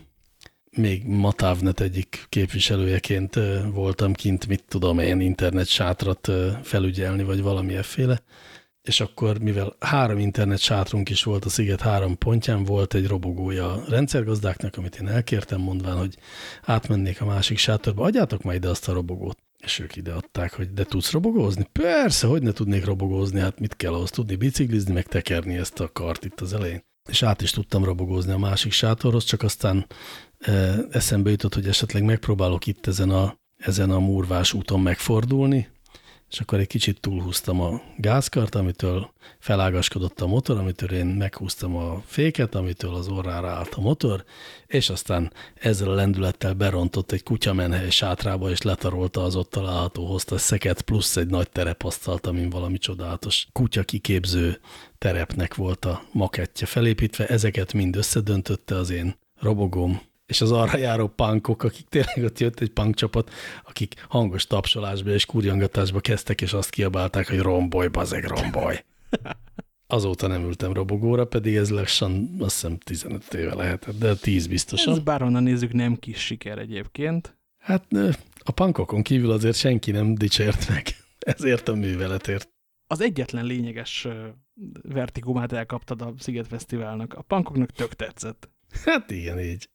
még Matávnet egyik képviselőjeként voltam kint, mit tudom én, internet sátrat felügyelni, vagy valami efféle. És akkor, mivel három internet sátrunk is volt a sziget három pontján, volt egy robogója a rendszergazdáknak, amit én elkértem, mondván, hogy átmennék a másik sátorba, adjátok majd ide azt a robogót. És ők ide adták, hogy de tudsz robogózni? Persze, hogy ne tudnék robogózni, hát mit kell ahhoz tudni, biciklizni, meg tekerni ezt a kart itt az elején. És át is tudtam robogózni a másik sátorhoz, csak aztán eszembe jutott, hogy esetleg megpróbálok itt ezen a, ezen a murvás úton megfordulni, és akkor egy kicsit túlhúztam a gázkart, amitől felágaskodott a motor, amitől én meghúztam a féket, amitől az orrára állt a motor, és aztán ezzel a lendülettel berontott egy kutyamenhely sátrába, és letarolta az ott található hozta szeket, plusz egy nagy terepasztalt, amin valami csodálatos kutya kiképző terepnek volt a makettje felépítve. Ezeket mind összedöntötte az én robogóm, és az arra járó punkok, akik tényleg ott jött egy punk csapat, akik hangos tapsolásba és kurjangatásba kezdtek, és azt kiabálták, hogy romboly, bazeg, romboly. Azóta nem ültem robogóra, pedig ez lassan azt hiszem 15 éve lehetett, de 10 biztosan. Ez bárhonnan nézzük nem kis siker egyébként. Hát a punkokon kívül azért senki nem dicsért meg ezért a műveletért. Az egyetlen lényeges vertikumát elkaptad a Sziget Fesztiválnak. A punkoknak tök tetszett. Hát igen, így.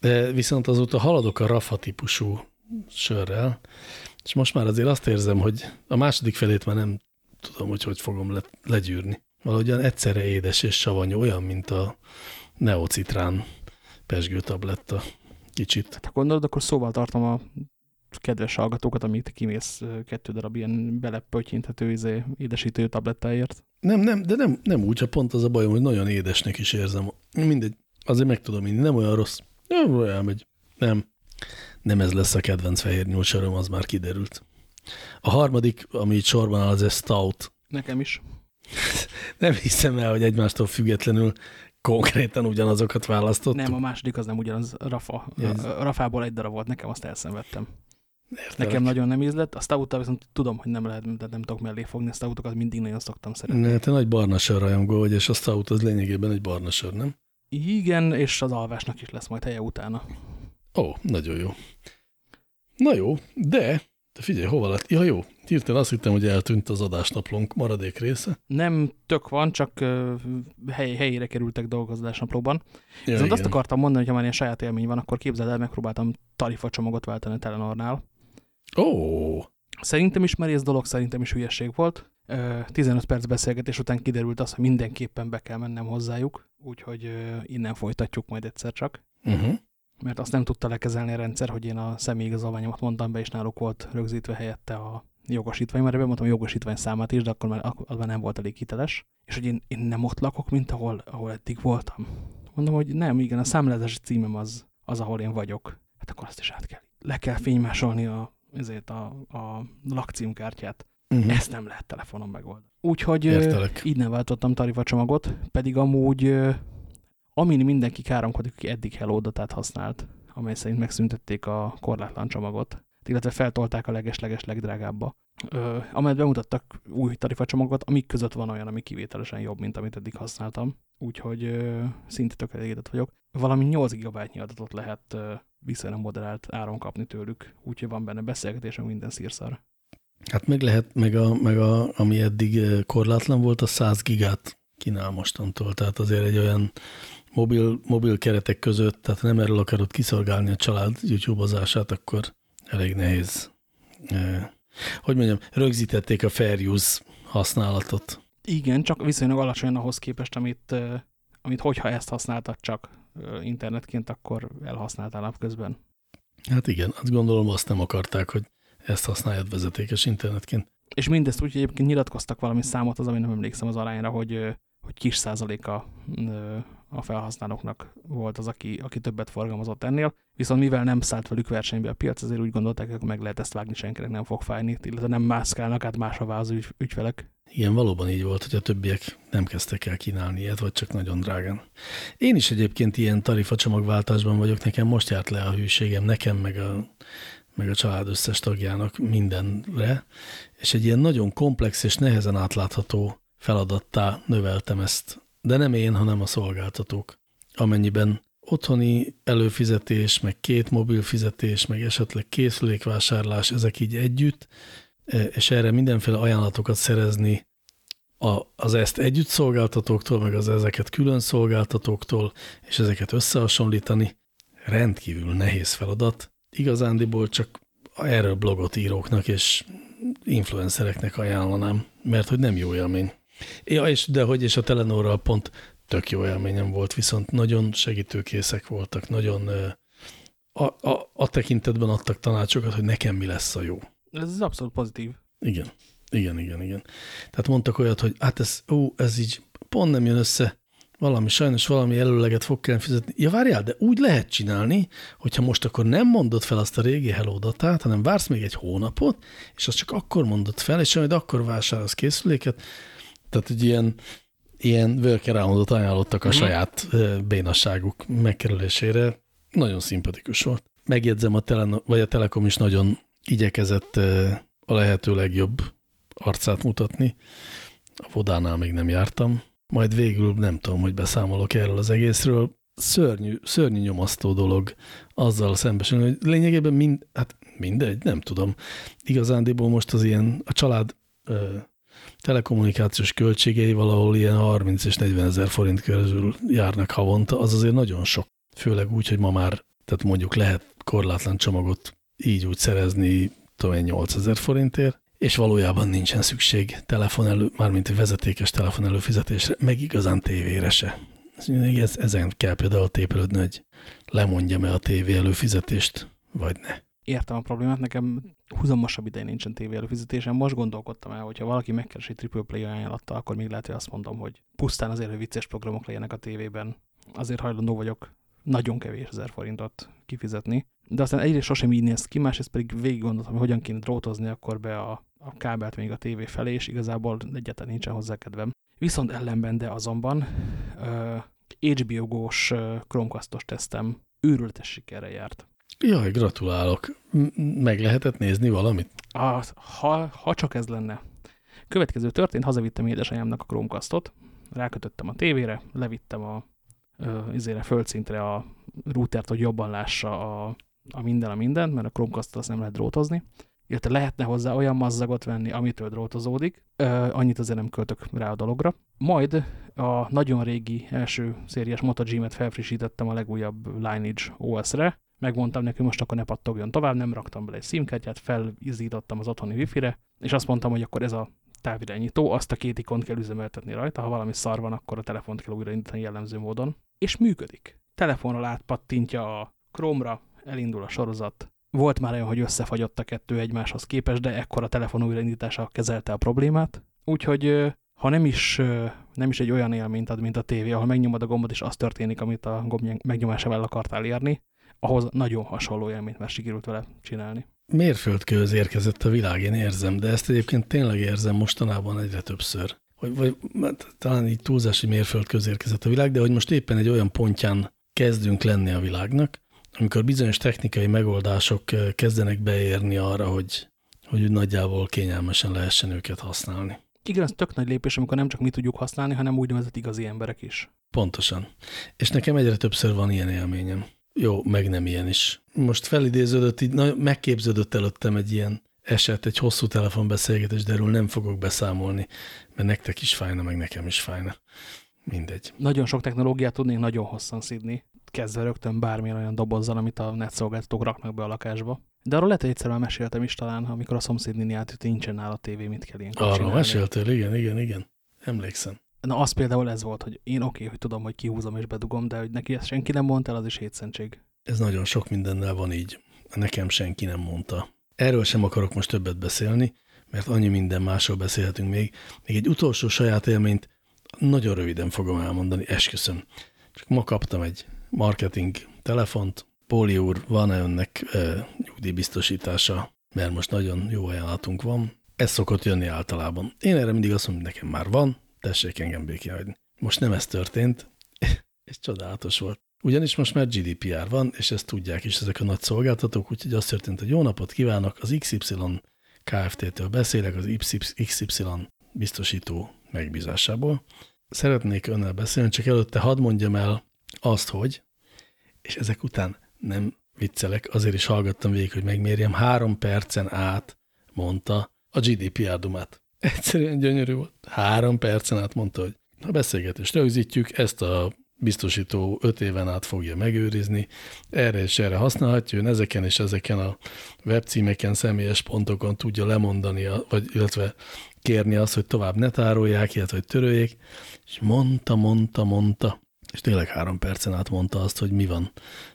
De viszont azóta haladok a Rafa típusú sörrel, és most már azért azt érzem, hogy a második felét már nem tudom, hogy hogy fogom le, legyűrni. Valahogyan egyszerre édes és savanyú, olyan, mint a neocitrán pesgő tabletta. Kicsit. Hát ha gondolod, akkor szóval tartom a kedves hallgatókat, amit te kimész kettő darab ilyen belepötyinthető izé, édesítő tablettáért. Nem, nem, de nem, nem úgy, a pont az a bajom, hogy nagyon édesnek is érzem. Mindegy, azért meg tudom inni, nem olyan rossz. Nem, elmegy. Nem. Nem ez lesz a kedvenc fehér nyúlsöröm, az már kiderült. A harmadik, ami itt sorban áll, az egy stout. Nekem is. nem hiszem el, hogy egymástól függetlenül konkrétan ugyanazokat választottuk. Nem, a második az nem ugyanaz. Rafa. Yes. Rafából egy darab volt, nekem azt elszenvedtem. Értelek. Nekem nagyon nem ízlett. A stout viszont tudom, hogy nem lehet, de nem tudok mellé fogni. A stoutokat mindig nagyon szoktam szeretni. Ne, te nagy barna sör rajongó vagy, és a stout az lényegében egy barna sör, nem? Igen, és az alvásnak is lesz majd helye utána. Ó, nagyon jó. Na jó, de, de figyelj, hova lett? Ja, jó. Hirtelen azt hittem, hogy eltűnt az adásnaplónk maradék része. Nem tök van, csak hely, helyére kerültek dolgok az adásnaplóban. Ja, Viszont azt akartam mondani, hogy ha már ilyen saját élmény van, akkor képzeld el, megpróbáltam tarifa-csomagot váltani a Telenornál. Ó! Oh. Szerintem is merész dolog, szerintem is hülyeség volt. 15 perc beszélgetés után kiderült az, hogy mindenképpen be kell mennem hozzájuk, úgyhogy innen folytatjuk majd egyszer csak. Uh -huh. Mert azt nem tudta lekezelni a rendszer, hogy én a személyigazolványomat mondtam be, és náluk volt rögzítve helyette a jogosítvány, mert bemondtam a jogosítvány számát is, de akkor már, az már nem volt elég hiteles. És hogy én, én nem ott lakok, mint ahol, ahol eddig voltam. Mondom, hogy nem, igen, a számlázási címem az, az, ahol én vagyok. Hát akkor azt is át kell. Le kell fénymásolni a, ezért a, a lakcímkártyát. Uh -huh. Ezt nem lehet telefonon megoldani. Úgyhogy Értelek. így nem váltottam tarifacsomagot, pedig amúgy amin mindenki káromkodik, aki eddig Hello Datát használt, amely szerint megszüntették a korlátlan csomagot, illetve feltolták a leges-leges legdrágábba. Ö, amelyet bemutattak új tarifacsomagot, amik között van olyan, ami kivételesen jobb, mint amit eddig használtam. Úgyhogy ö, szinte tök elégedett vagyok. Valami 8 GB adatot lehet ö, viszonylag moderált áron kapni tőlük, úgyhogy van benne beszélgetés, minden szírszar. Hát meg lehet, meg, a, meg a, ami eddig eh, korlátlan volt, a 100 gigát kínál mostantól. Tehát azért egy olyan mobil, mobil keretek között, tehát nem erről akarod kiszolgálni a család YouTube-ozását, akkor elég nehéz. Eh, hogy mondjam, rögzítették a fair use használatot. Igen, csak viszonylag alacsony ahhoz képest, amit, eh, amit hogyha ezt használtad csak internetként, akkor elhasználtál napközben. Hát igen, azt gondolom azt nem akarták, hogy ezt használjad vezetékes internetként. És mindezt úgy, hogy egyébként nyilatkoztak valami számot, az, ami nem emlékszem az arányra, hogy, hogy kis százaléka a felhasználóknak volt az, aki, aki többet forgalmazott ennél. Viszont mivel nem szállt velük versenybe a piac, azért úgy gondolták, hogy meg lehet ezt vágni, senkinek nem fog fájni, illetve nem mászkálnak át máshová az ügy, ügyfelek. Igen, valóban így volt, hogy a többiek nem kezdtek el kínálni ilyet, vagy csak nagyon drágán. Én is egyébként ilyen tarifacsomagváltásban vagyok, nekem most járt le a hűségem, nekem meg a meg a család összes tagjának mindenre, és egy ilyen nagyon komplex és nehezen átlátható feladattá növeltem ezt. De nem én, hanem a szolgáltatók. Amennyiben otthoni előfizetés, meg két mobil fizetés, meg esetleg készülékvásárlás, ezek így együtt, e, és erre mindenféle ajánlatokat szerezni a, az ezt együtt szolgáltatóktól, meg az ezeket külön szolgáltatóktól, és ezeket összehasonlítani, rendkívül nehéz feladat. Igazándiból csak erről blogot íróknak és influencereknek ajánlanám, mert hogy nem jó élmény. Ja, és de hogy és a Telenorral pont tök jó élményem volt, viszont nagyon segítőkészek voltak, nagyon a, a, a tekintetben adtak tanácsokat, hogy nekem mi lesz a jó. Ez abszolút pozitív. Igen, igen, igen, igen. Tehát mondtak olyat, hogy hát ez, ó, ez így pont nem jön össze, valami, sajnos valami előleget fog kell fizetni. Ja, várjál, de úgy lehet csinálni, hogyha most akkor nem mondod fel azt a régi hello datát, hanem vársz még egy hónapot, és azt csak akkor mondod fel, és majd akkor vásárolsz készüléket. Tehát egy ilyen, ilyen workaroundot ajánlottak a mm. saját bénasságuk megkerülésére. Nagyon szimpatikus volt. Megjegyzem, a, tele, vagy a Telekom is nagyon igyekezett a lehető legjobb arcát mutatni. A Vodánál még nem jártam, majd végül nem tudom, hogy beszámolok erről az egészről. Szörnyű, szörnyű nyomasztó dolog azzal szembesülni, hogy lényegében mind, hát mindegy, nem tudom. Igazándiból most az ilyen, a család telekommunikációs költségei valahol ilyen 30 és 40 ezer forint közül járnak havonta, az azért nagyon sok. Főleg úgy, hogy ma már, tehát mondjuk lehet korlátlan csomagot így úgy szerezni, tudom 8 ezer forintért, és valójában nincsen szükség telefon elő, mármint vezetékes telefon előfizetésre, meg igazán tévére se. Ez, ezen kell például tépelődni, hogy lemondjam-e a tévé előfizetést, vagy ne. Értem a problémát, nekem húzamosabb ideje nincsen tévé előfizetésem. Most gondolkodtam el, hogyha valaki megkeresi triple play ajánlattal, akkor még lehet, hogy azt mondom, hogy pusztán azért, hogy vicces programok legyenek a tévében, azért hajlandó vagyok nagyon kevés ezer forintot kifizetni. De aztán egyrészt sosem így néz ki, másrészt pedig végig gondoltam, hogy hogyan kéne drótozni akkor be a a kábelt még a tévé felé, és igazából egyáltalán nincsen hozzá kedvem. Viszont ellenben, de azonban uh, HBO Go-s uh, Chromecast-os tesztem őrületes sikerre járt. Jaj, gratulálok. Meg lehetett nézni valamit? A, ha, ha csak ez lenne. Következő történt, hazavittem édesanyámnak a Chromecastot, rákötöttem a tévére, levittem a uh, izére földszintre a routert, hogy jobban lássa a, a minden a mindent, mert a chromecast azt nem lehet drótozni illetve lehetne hozzá olyan mazzagot venni, amitől drótozódik, annyit azért nem költök rá a dologra. Majd a nagyon régi első szériás MotoG-met felfrissítettem a legújabb Lineage OS-re, megmondtam neki, most akkor ne pattogjon tovább, nem raktam bele egy SIM-kártyát, felizítottam az otthoni wifi-re, és azt mondtam, hogy akkor ez a távirányító, azt a két ikont kell üzemeltetni rajta, ha valami szar van, akkor a telefont kell újraindítani jellemző módon. És működik. Telefonról átpattintja a Chrome-ra, elindul a sorozat, volt már olyan, hogy összefagyott a kettő egymáshoz képest, de ekkor a telefon újraindítása kezelte a problémát. Úgyhogy ha nem is, nem is egy olyan élményt ad, mint a tévé, ahol megnyomod a gombot, és az történik, amit a gomb megnyomásával akartál érni, ahhoz nagyon hasonló élményt már sikerült vele csinálni. Mérföldkőhöz érkezett a világ, én érzem, de ezt egyébként tényleg érzem mostanában egyre többször. Vagy, vagy talán így túlzási mérföldköz érkezett a világ, de hogy most éppen egy olyan pontján kezdünk lenni a világnak, amikor bizonyos technikai megoldások eh, kezdenek beérni arra, hogy, hogy nagyjából kényelmesen lehessen őket használni. Igen, ez tök nagy lépés, amikor nem csak mi tudjuk használni, hanem úgynevezett igazi emberek is. Pontosan. És nekem egyre többször van ilyen élményem. Jó, meg nem ilyen is. Most felidéződött, így na, megképződött előttem egy ilyen eset, egy hosszú telefonbeszélgetés, de erről nem fogok beszámolni, mert nektek is fájna, meg nekem is fájna. Mindegy. Nagyon sok technológiát tudnék nagyon hosszan szídni kezdve rögtön bármilyen olyan dobozzal, amit a netszolgáltatók raknak be a lakásba. De arról lehet, hogy egyszer már meséltem is talán, amikor a szomszéd néni átjött, hogy nincsen nála a tévé, mit kell ilyenkor Arról meséltél, igen, igen, igen. Emlékszem. Na, az például ez volt, hogy én oké, okay, hogy tudom, hogy kihúzom és bedugom, de hogy neki ezt senki nem mondta az is hétszentség. Ez nagyon sok mindennel van így. Nekem senki nem mondta. Erről sem akarok most többet beszélni, mert annyi minden másról beszélhetünk még. Még egy utolsó saját élményt nagyon röviden fogom elmondani, esküszöm. Csak ma kaptam egy marketing telefont. Póli úr, van-e önnek e, nyugdíjbiztosítása? Mert most nagyon jó ajánlatunk van. Ez szokott jönni általában. Én erre mindig azt mondom, hogy nekem már van, tessék engem békén hagyni. Most nem ez történt, és csodálatos volt. Ugyanis most már GDPR van, és ezt tudják is ezek a nagy szolgáltatók, úgyhogy az történt, hogy jó napot kívánok, az XY Kft-től beszélek, az XY biztosító megbízásából. Szeretnék önnel beszélni, csak előtte hadd mondjam el azt, hogy és ezek után nem viccelek, azért is hallgattam végig, hogy megmérjem, három percen át mondta a GDPR dumát. Egyszerűen gyönyörű volt. Három percen át mondta, hogy a beszélgetést rögzítjük, ezt a biztosító öt éven át fogja megőrizni, erre és erre használhatja, ön ezeken és ezeken a webcímeken, személyes pontokon tudja lemondani, vagy illetve kérni azt, hogy tovább ne tárolják, illetve hogy töröljék, és mondta, mondta, mondta, és tényleg három percen át mondta azt, hogy mi van,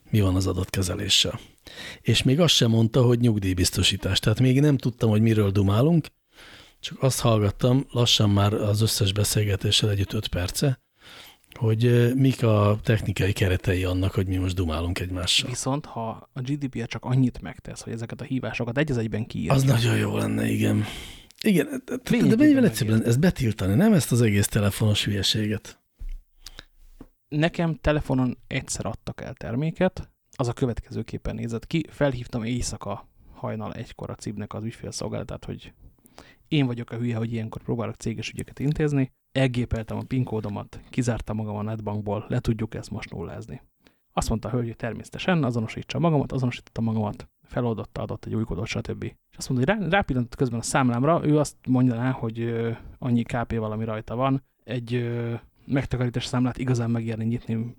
mi van az adatkezeléssel. És még azt sem mondta, hogy nyugdíjbiztosítás. Tehát még nem tudtam, hogy miről dumálunk, csak azt hallgattam, lassan már az összes beszélgetéssel együtt öt perce, hogy mik a technikai keretei annak, hogy mi most dumálunk egymással. Viszont, ha a GDPR csak annyit megtesz, hogy ezeket a hívásokat egy az egyben kiír. Az nagyon jó lenne, igen. Igen, de mennyivel egyszerűen ezt betiltani, nem ezt az egész telefonos hülyeséget? Nekem telefonon egyszer adtak el terméket, az a következőképpen nézett ki. Felhívtam éjszaka hajnal egykor a cibnek az ügyfélszolgálatát, hogy én vagyok a hülye, hogy ilyenkor próbálok céges ügyeket intézni. Elgépeltem a PIN kódomat, kizártam magam a netbankból, le tudjuk ezt most nullázni. Azt mondta a hölgy, hogy természetesen azonosítsa magamat, azonosította magamat, feloldotta, adott egy új kódot, stb. És azt mondta, hogy rá, rápillantott közben a számlámra, ő azt mondaná, hogy ö, annyi KP valami rajta van, egy ö, megtakarítás számlát igazán megérni nyitni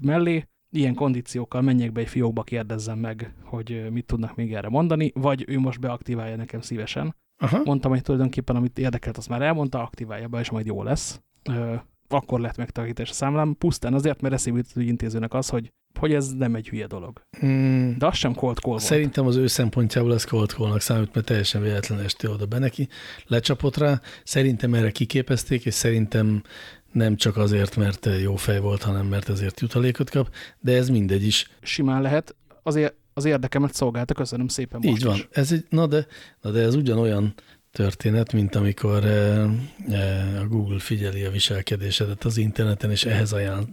mellé, ilyen kondíciókkal menjek be egy fiókba, kérdezzem meg, hogy mit tudnak még erre mondani, vagy ő most beaktiválja nekem szívesen. Aha. Mondtam, hogy tulajdonképpen amit érdekelt, azt már elmondta, aktiválja be, és majd jó lesz. Ö, akkor lett megtakarítás a számlám, pusztán azért, mert eszébe jutott intézőnek az, hogy, hogy ez nem egy hülye dolog. Hmm. De az sem cold call volt. Szerintem az ő szempontjából ez cold call számít, mert teljesen véletlen este oda be neki. Lecsapott rá, szerintem erre kiképezték, és szerintem nem csak azért, mert jó fej volt, hanem mert ezért jutalékot kap, de ez mindegy is. Simán lehet. Azért az érdekemet szolgálta, köszönöm szépen Így van. Is. Ez egy, na, de, na de ez ugyanolyan történet, mint amikor e, e, a Google figyeli a viselkedésedet az interneten, és ehhez ajánl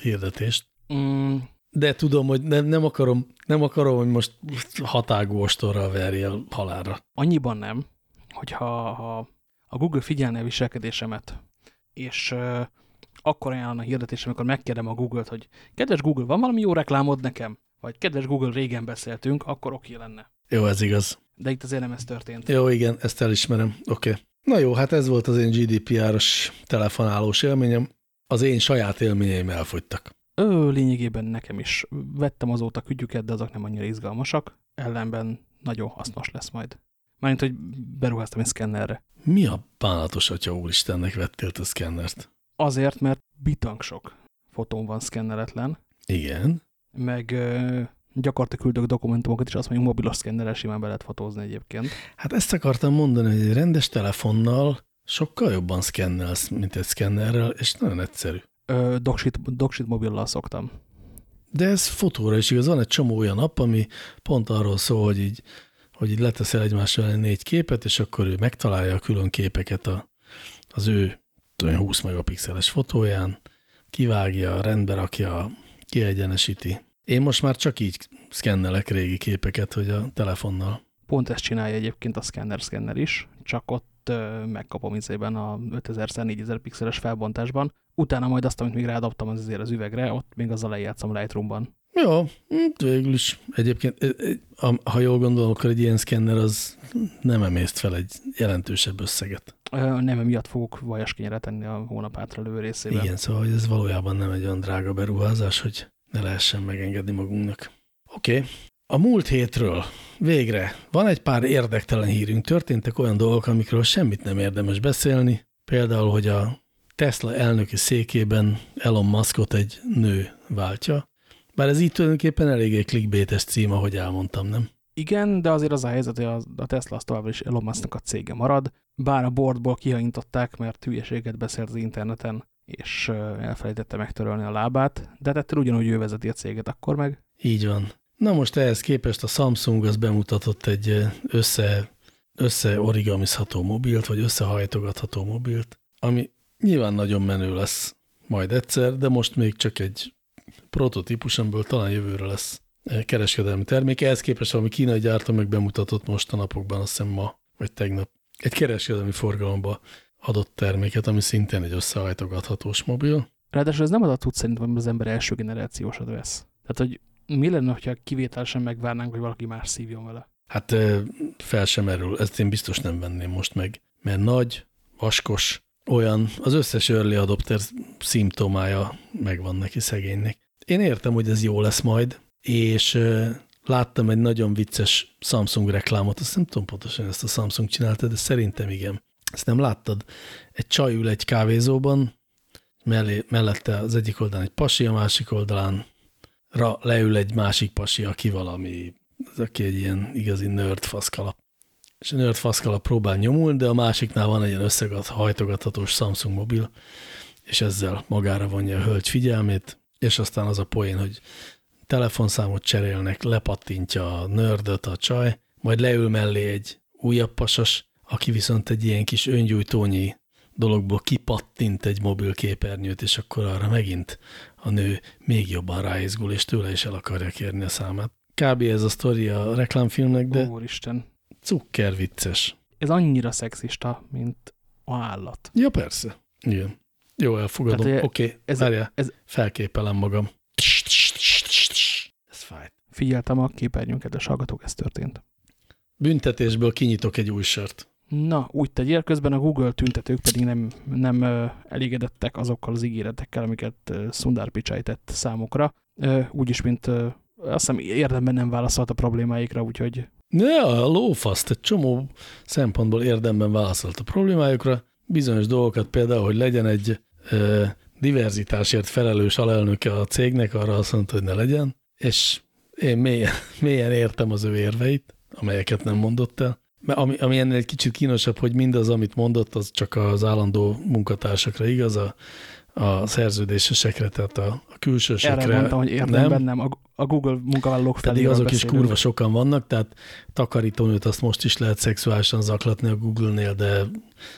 hirdetést. Mm. De tudom, hogy nem, nem, akarom, nem akarom, hogy most hatágú ostorral verje a halára. Annyiban nem, hogyha ha a Google figyelne a viselkedésemet, és uh, akkor ajánlana a hirdetés, amikor megkérdem a Google-t, hogy kedves Google, van valami jó reklámod nekem? Vagy kedves Google, régen beszéltünk, akkor oké lenne. Jó, ez igaz. De itt azért nem ez történt. Jó, igen, ezt elismerem. Oké. Okay. Na jó, hát ez volt az én GDPR-os telefonálós élményem. Az én saját élményeim elfogytak. Ő lényegében nekem is. Vettem azóta kütyüket, de azok nem annyira izgalmasak. Ellenben nagyon hasznos lesz majd. Mármint, hogy beruháztam egy szkennerre. Mi a bánatos atya úristennek vettél a szkennert? Azért, mert bitang sok fotón van szkenneletlen. Igen. Meg gyakorlatilag küldök dokumentumokat, és azt mondjuk mobilos szkennerrel simán be lehet fotózni egyébként. Hát ezt akartam mondani, hogy egy rendes telefonnal sokkal jobban szkennelsz, mint egy szkennerrel, és nagyon egyszerű. Ö, doksit, doksit mobillal szoktam. De ez fotóra is igaz, van egy csomó olyan app, ami pont arról szól, hogy így, hogy így leteszel egymás ellen négy képet, és akkor ő megtalálja a külön képeket a, az ő tudom, 20 megapixeles fotóján, kivágja, rendbe rakja, kiegyenesíti, én most már csak így szkennelek régi képeket, hogy a telefonnal. Pont ezt csinálja egyébként a szkenner szkenner is, csak ott megkapom izében a 5000x4000 pixeles felbontásban. Utána majd azt, amit még rádobtam az azért az üvegre, ott még azzal lejátszom Lightroom-ban. Jó, hm, végül is. Egyébként, ha jól gondolom, akkor egy ilyen szkenner az nem emészt fel egy jelentősebb összeget. Nem, emiatt fogok vajas kenyeret a hónap hátra részében. Igen, szóval ez valójában nem egy olyan drága beruházás, hogy ne lehessen megengedni magunknak. Oké, okay. a múlt hétről végre van egy pár érdektelen hírünk. Történtek olyan dolgok, amikről semmit nem érdemes beszélni. Például, hogy a Tesla elnöki székében Elon Muskot egy nő váltja. Bár ez így tulajdonképpen eléggé clickbaites cím, ahogy elmondtam, nem? Igen, de azért az a helyzet, hogy a Tesla az továbbra is Elon Musknak a cége marad, bár a boardból kihajintották, mert hülyeséget beszélt az interneten, és elfelejtette megtörölni a lábát, de hát ettől ugyanúgy ő vezeti a céget akkor meg. Így van. Na most ehhez képest a Samsung az bemutatott egy össze, összeorigamizható mobilt, vagy összehajtogatható mobilt, ami nyilván nagyon menő lesz majd egyszer, de most még csak egy prototípus, amiből talán jövőre lesz kereskedelmi termék. Ehhez képest valami kínai gyártó meg bemutatott most a napokban, azt hiszem ma, vagy tegnap, egy kereskedelmi forgalomba adott terméket, ami szintén egy összehajtogathatós mobil. Ráadásul ez nem az a tud szerintem, az ember első generációsat vesz. Tehát, hogy mi lenne, hogyha kivételesen megvárnánk, hogy valaki más szívjon vele? Hát fel sem erről, ezt én biztos nem venném most meg, mert nagy, vaskos, olyan, az összes early adopter szimptomája megvan neki szegénynek. Én értem, hogy ez jó lesz majd, és láttam egy nagyon vicces Samsung reklámot, azt nem tudom pontosan, ezt a Samsung csinálta, de szerintem igen. Ezt nem láttad? Egy csaj ül egy kávézóban, mellé, mellette az egyik oldalán egy pasi, a másik oldalán ra leül egy másik pasi, aki valami, az aki egy ilyen igazi nerd faszkala. És a nerd faszkala próbál nyomulni, de a másiknál van egy ilyen összegat, hajtogathatós Samsung mobil, és ezzel magára vonja a hölgy figyelmét, és aztán az a poén, hogy telefonszámot cserélnek, lepattintja a nördöt a csaj, majd leül mellé egy újabb pasas, aki viszont egy ilyen kis öngyújtónyi dologból kipattint egy mobil képernyőt, és akkor arra megint a nő még jobban ráizgul, és tőle is el akarja kérni a számát. Kb. ez a sztori a reklámfilmnek, de Úristen. cukker vicces. Ez annyira szexista, mint a állat. Ja, persze. Igen. Jó, elfogadom. Oké, okay, ez- várjál, ez- felképelem magam. Figyeltem a képernyőn, kedves hallgatók, ez történt. Büntetésből kinyitok egy új sört. Na, úgy tegyél, közben a Google tüntetők pedig nem, nem elégedettek azokkal az ígéretekkel, amiket Sundar Pichai tett számukra. Ö, Úgyis, mint azt hiszem érdemben nem válaszolt a problémáikra, úgyhogy Ne, a lófaszt egy csomó szempontból érdemben válaszolt a problémájukra. Bizonyos dolgokat például, hogy legyen egy ö, diverzitásért felelős alelnöke a cégnek, arra azt mondta, hogy ne legyen, és én mélyen, mélyen értem az ő érveit, amelyeket nem mondott el. Mert ami, ami ennél egy kicsit kínosabb, hogy mindaz, amit mondott, az csak az állandó munkatársakra igaz, a, a szerződésesekre, tehát a, a külsősekre. erre mondtam, hogy érdemben nem, a, a Google munkavállalók Pedig felé azok is kurva sokan vannak, tehát takarítónőt azt most is lehet szexuálisan zaklatni a Google-nél, de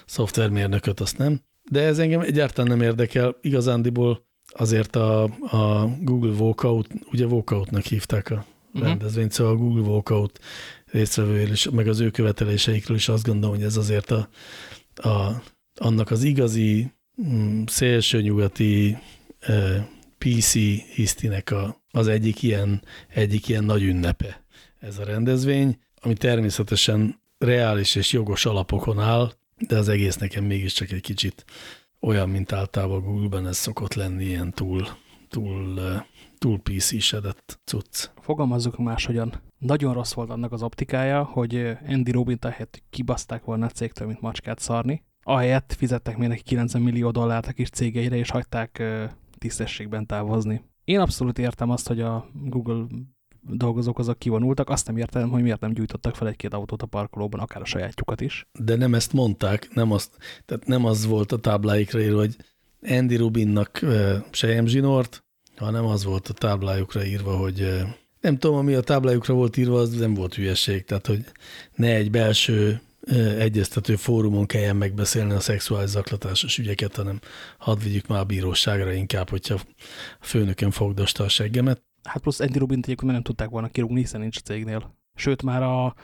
szoftvermérnököt azt nem. De ez engem egyáltalán nem érdekel. Igazándiból azért a, a Google Walkout, ugye Walkoutnak hívták a Mhm. rendezvényt, szóval a Google Walkout résztvevőről is, meg az ő követeléseikről is azt gondolom, hogy ez azért a, a, annak az igazi mm, szélsőnyugati eh, PC hisztinek a, az egyik ilyen, egyik ilyen nagy ünnepe ez a rendezvény, ami természetesen reális és jogos alapokon áll, de az egész nekem mégiscsak egy kicsit olyan, mint általában Google-ben ez szokott lenni, ilyen túl, túl, eh, túl PC-sedett cucc. Fogalmazzuk máshogyan. Nagyon rossz volt annak az optikája, hogy ö, Andy Rubin ahelyett kibaszták volna a cégtől, mint macskát szarni. Ahelyett fizettek még neki 90 millió dollárt a kis cégeire, és hagyták ö, tisztességben távozni. Én abszolút értem azt, hogy a Google dolgozók azok kivonultak, azt nem értem, hogy miért nem gyújtottak fel egy-két autót a parkolóban, akár a sajátjukat is. De nem ezt mondták, nem, azt, tehát nem az volt a tábláikra írva, hogy Andy Rubinnak sejem zsinort, hanem az volt a táblájukra írva, hogy nem tudom, ami a táblájukra volt írva, az nem volt hülyeség, tehát hogy ne egy belső egyeztető fórumon kelljen megbeszélni a szexuális zaklatásos ügyeket, hanem hadd vigyük már a bíróságra inkább, hogyha a főnökön fogdosta a seggemet. Hát plusz Andy Rubint egyébként nem tudták volna kirúgni, hiszen nincs a cégnél. Sőt, már a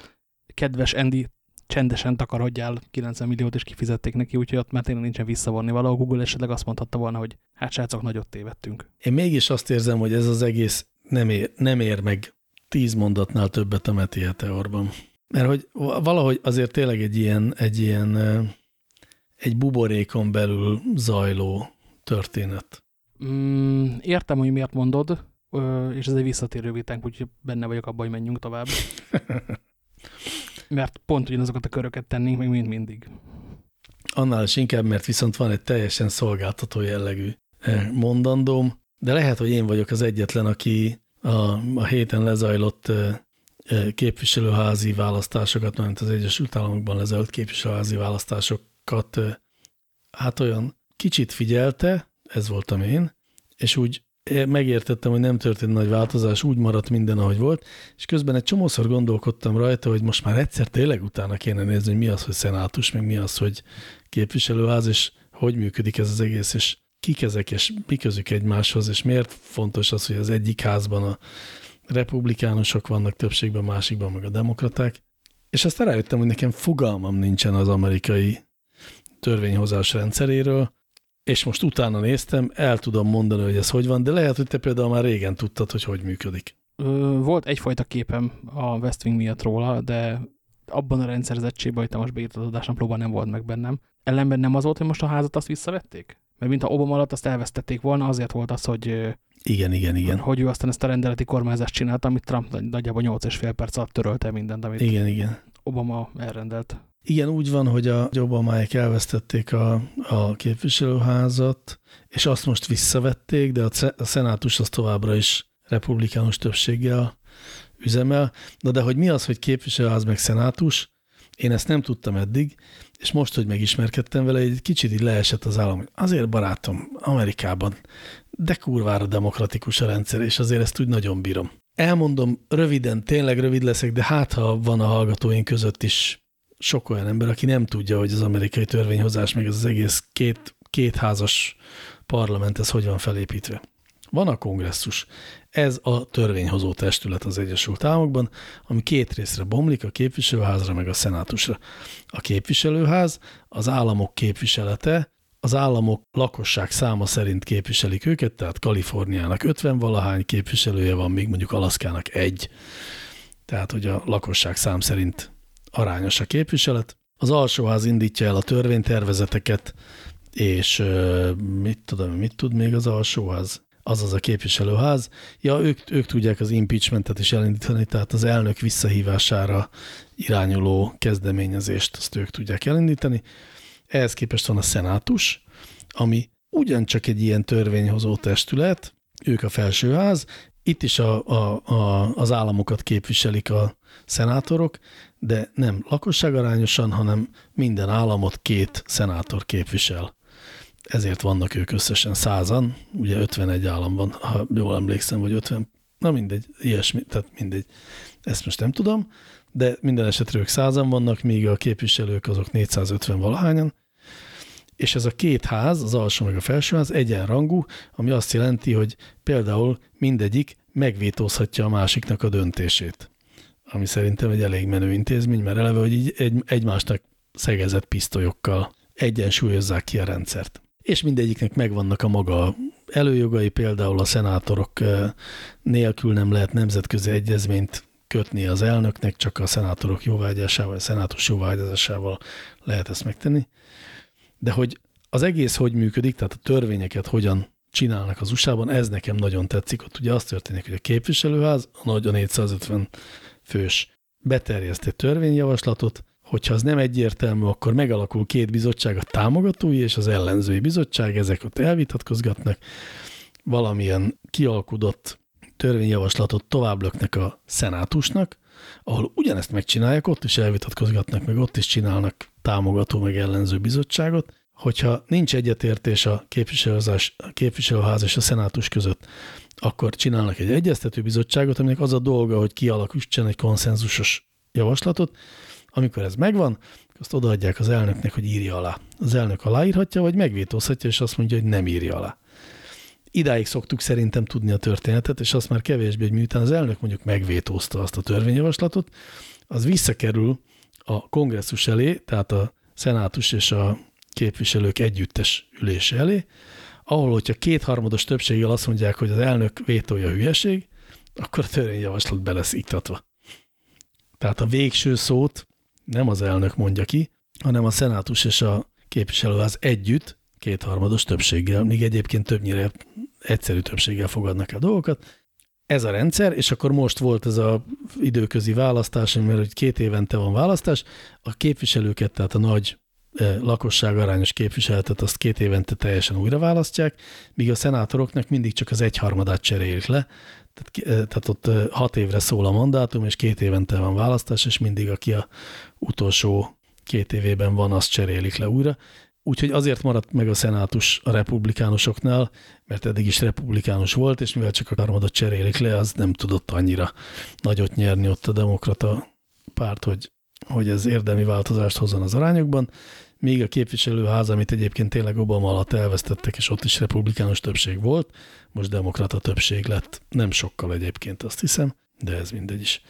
kedves Andy csendesen takarodjál 90 milliót, és kifizették neki, úgyhogy ott már tényleg nincsen visszavonni való. A Google esetleg azt mondhatta volna, hogy hát srácok, nagyot tévedtünk. Én mégis azt érzem, hogy ez az egész nem ér, nem ér meg tíz mondatnál többet a Meti Heteorban. Mert hogy valahogy azért tényleg egy ilyen, egy ilyen egy buborékon belül zajló történet. Mm, értem, hogy miért mondod, és ez egy visszatérő vitánk, úgyhogy benne vagyok abban, hogy menjünk tovább. Mert pont ugyanazokat a köröket tennénk, meg mint mindig. Annál is inkább, mert viszont van egy teljesen szolgáltató jellegű eh, mondandóm, de lehet, hogy én vagyok az egyetlen, aki a, a héten lezajlott eh, eh, képviselőházi választásokat, mert az Egyesült Államokban lezajlott képviselőházi választásokat hát olyan kicsit figyelte, ez voltam én, és úgy megértettem, hogy nem történt nagy változás, úgy maradt minden, ahogy volt, és közben egy csomószor gondolkodtam rajta, hogy most már egyszer tényleg utána kéne nézni, hogy mi az, hogy szenátus, meg mi az, hogy képviselőház, és hogy működik ez az egész, és kik ezek, és mi közük egymáshoz, és miért fontos az, hogy az egyik házban a republikánusok vannak többségben, másikban meg a demokraták. És aztán rájöttem, hogy nekem fogalmam nincsen az amerikai törvényhozás rendszeréről, és most utána néztem, el tudom mondani, hogy ez hogy van, de lehet, hogy te például már régen tudtad, hogy hogy működik. Volt egyfajta képem a West Wing miatt róla, de abban a rendszerzettségben, hogy te most beírtad adásnaplóban nem volt meg bennem. Ellenben nem az volt, hogy most a házat azt visszavették? Mert mint a Obama alatt azt elvesztették volna, azért volt az, hogy, Igen, igen, igen. hogy ő aztán ezt a rendeleti kormányzást csinálta, amit Trump nagyjából 8 és fél perc alatt törölte mindent, amit Igen, igen. Obama elrendelt. Igen, úgy van, hogy a Obamáik elvesztették a, a képviselőházat, és azt most visszavették, de a, a szenátus az továbbra is republikánus többséggel üzemel. Na de hogy mi az, hogy képviselőház meg szenátus, én ezt nem tudtam eddig, és most, hogy megismerkedtem vele, egy kicsit így leesett az állam, azért barátom, Amerikában, de kurvára demokratikus a rendszer, és azért ezt úgy nagyon bírom. Elmondom röviden, tényleg rövid leszek, de hát ha van a hallgatóink között is sok olyan ember, aki nem tudja, hogy az amerikai törvényhozás, meg az egész két, kétházas parlament, ez hogy van felépítve. Van a kongresszus. Ez a törvényhozó testület az Egyesült Államokban, ami két részre bomlik, a képviselőházra meg a szenátusra. A képviselőház az államok képviselete, az államok lakosság száma szerint képviselik őket, tehát Kaliforniának 50 valahány képviselője van, még mondjuk Alaszkának egy. Tehát, hogy a lakosság szám szerint arányos a képviselet. Az alsóház indítja el a törvénytervezeteket, és mit tudom, mit tud még az alsóház? Azaz a képviselőház. Ja, ők, ők tudják az impeachmentet is elindítani, tehát az elnök visszahívására irányuló kezdeményezést, azt ők tudják elindítani. Ehhez képest van a szenátus, ami ugyancsak egy ilyen törvényhozó testület, ők a felsőház, itt is a, a, a, az államokat képviselik a szenátorok, de nem lakosságarányosan, hanem minden államot két szenátor képvisel. Ezért vannak ők összesen százan, ugye 51 állam van, ha jól emlékszem, vagy 50, na mindegy, ilyesmi, tehát mindegy. Ezt most nem tudom, de minden esetre ők százan vannak, míg a képviselők azok 450 valahányan, és ez a két ház, az alsó meg a felsőház egyenrangú, ami azt jelenti, hogy például mindegyik megvétózhatja a másiknak a döntését. Ami szerintem egy elég menő intézmény, mert eleve, hogy így egy, egymásnak szegezett pisztolyokkal egyensúlyozzák ki a rendszert. És mindegyiknek megvannak a maga előjogai, például a szenátorok nélkül nem lehet nemzetközi egyezményt kötni az elnöknek, csak a szenátorok jóvágyásával, a szenátus jóvágyásával lehet ezt megtenni. De hogy az egész hogy működik, tehát a törvényeket hogyan csinálnak az USA-ban, ez nekem nagyon tetszik. Ott ugye az történik, hogy a képviselőház, a nagy a 450 fős beterjeszt egy törvényjavaslatot, hogyha az nem egyértelmű, akkor megalakul két bizottság, a támogatói és az ellenzői bizottság, ezek ott elvitatkozgatnak, valamilyen kialkudott törvényjavaslatot tovább löknek a szenátusnak, ahol ugyanezt megcsinálják, ott is elvitatkozgatnak, meg ott is csinálnak támogató meg ellenző bizottságot, hogyha nincs egyetértés a képviselőház és a szenátus között, akkor csinálnak egy egyeztető bizottságot, aminek az a dolga, hogy kialakítson egy konszenzusos javaslatot. Amikor ez megvan, azt odaadják az elnöknek, hogy írja alá. Az elnök aláírhatja, vagy megvétózhatja, és azt mondja, hogy nem írja alá. Idáig szoktuk szerintem tudni a történetet, és azt már kevésbé, hogy miután az elnök mondjuk megvétózta azt a törvényjavaslatot, az visszakerül a kongresszus elé, tehát a szenátus és a képviselők együttes ülése elé, ahol, hogyha kétharmados többséggel azt mondják, hogy az elnök vétója hülyeség, akkor a törvényjavaslat be lesz iktatva. Tehát a végső szót nem az elnök mondja ki, hanem a szenátus és a képviselőház együtt, kétharmados többséggel, míg egyébként többnyire egyszerű többséggel fogadnak el dolgokat. Ez a rendszer, és akkor most volt ez a időközi választás, mert hogy két évente van választás, a képviselőket, tehát a nagy lakosság arányos képviseletet azt két évente teljesen újra választják, míg a szenátoroknak mindig csak az egyharmadát cserélik le, tehát, tehát ott hat évre szól a mandátum, és két évente van választás, és mindig aki a utolsó két évében van, azt cserélik le újra. Úgyhogy azért maradt meg a szenátus a republikánusoknál, mert eddig is republikánus volt, és mivel csak a harmadat cserélik le, az nem tudott annyira nagyot nyerni ott a demokrata párt, hogy, hogy ez érdemi változást hozzon az arányokban míg a képviselőház, amit egyébként tényleg Obama alatt elvesztettek, és ott is republikánus többség volt, most demokrata többség lett. Nem sokkal egyébként, azt hiszem, de ez mindegy is.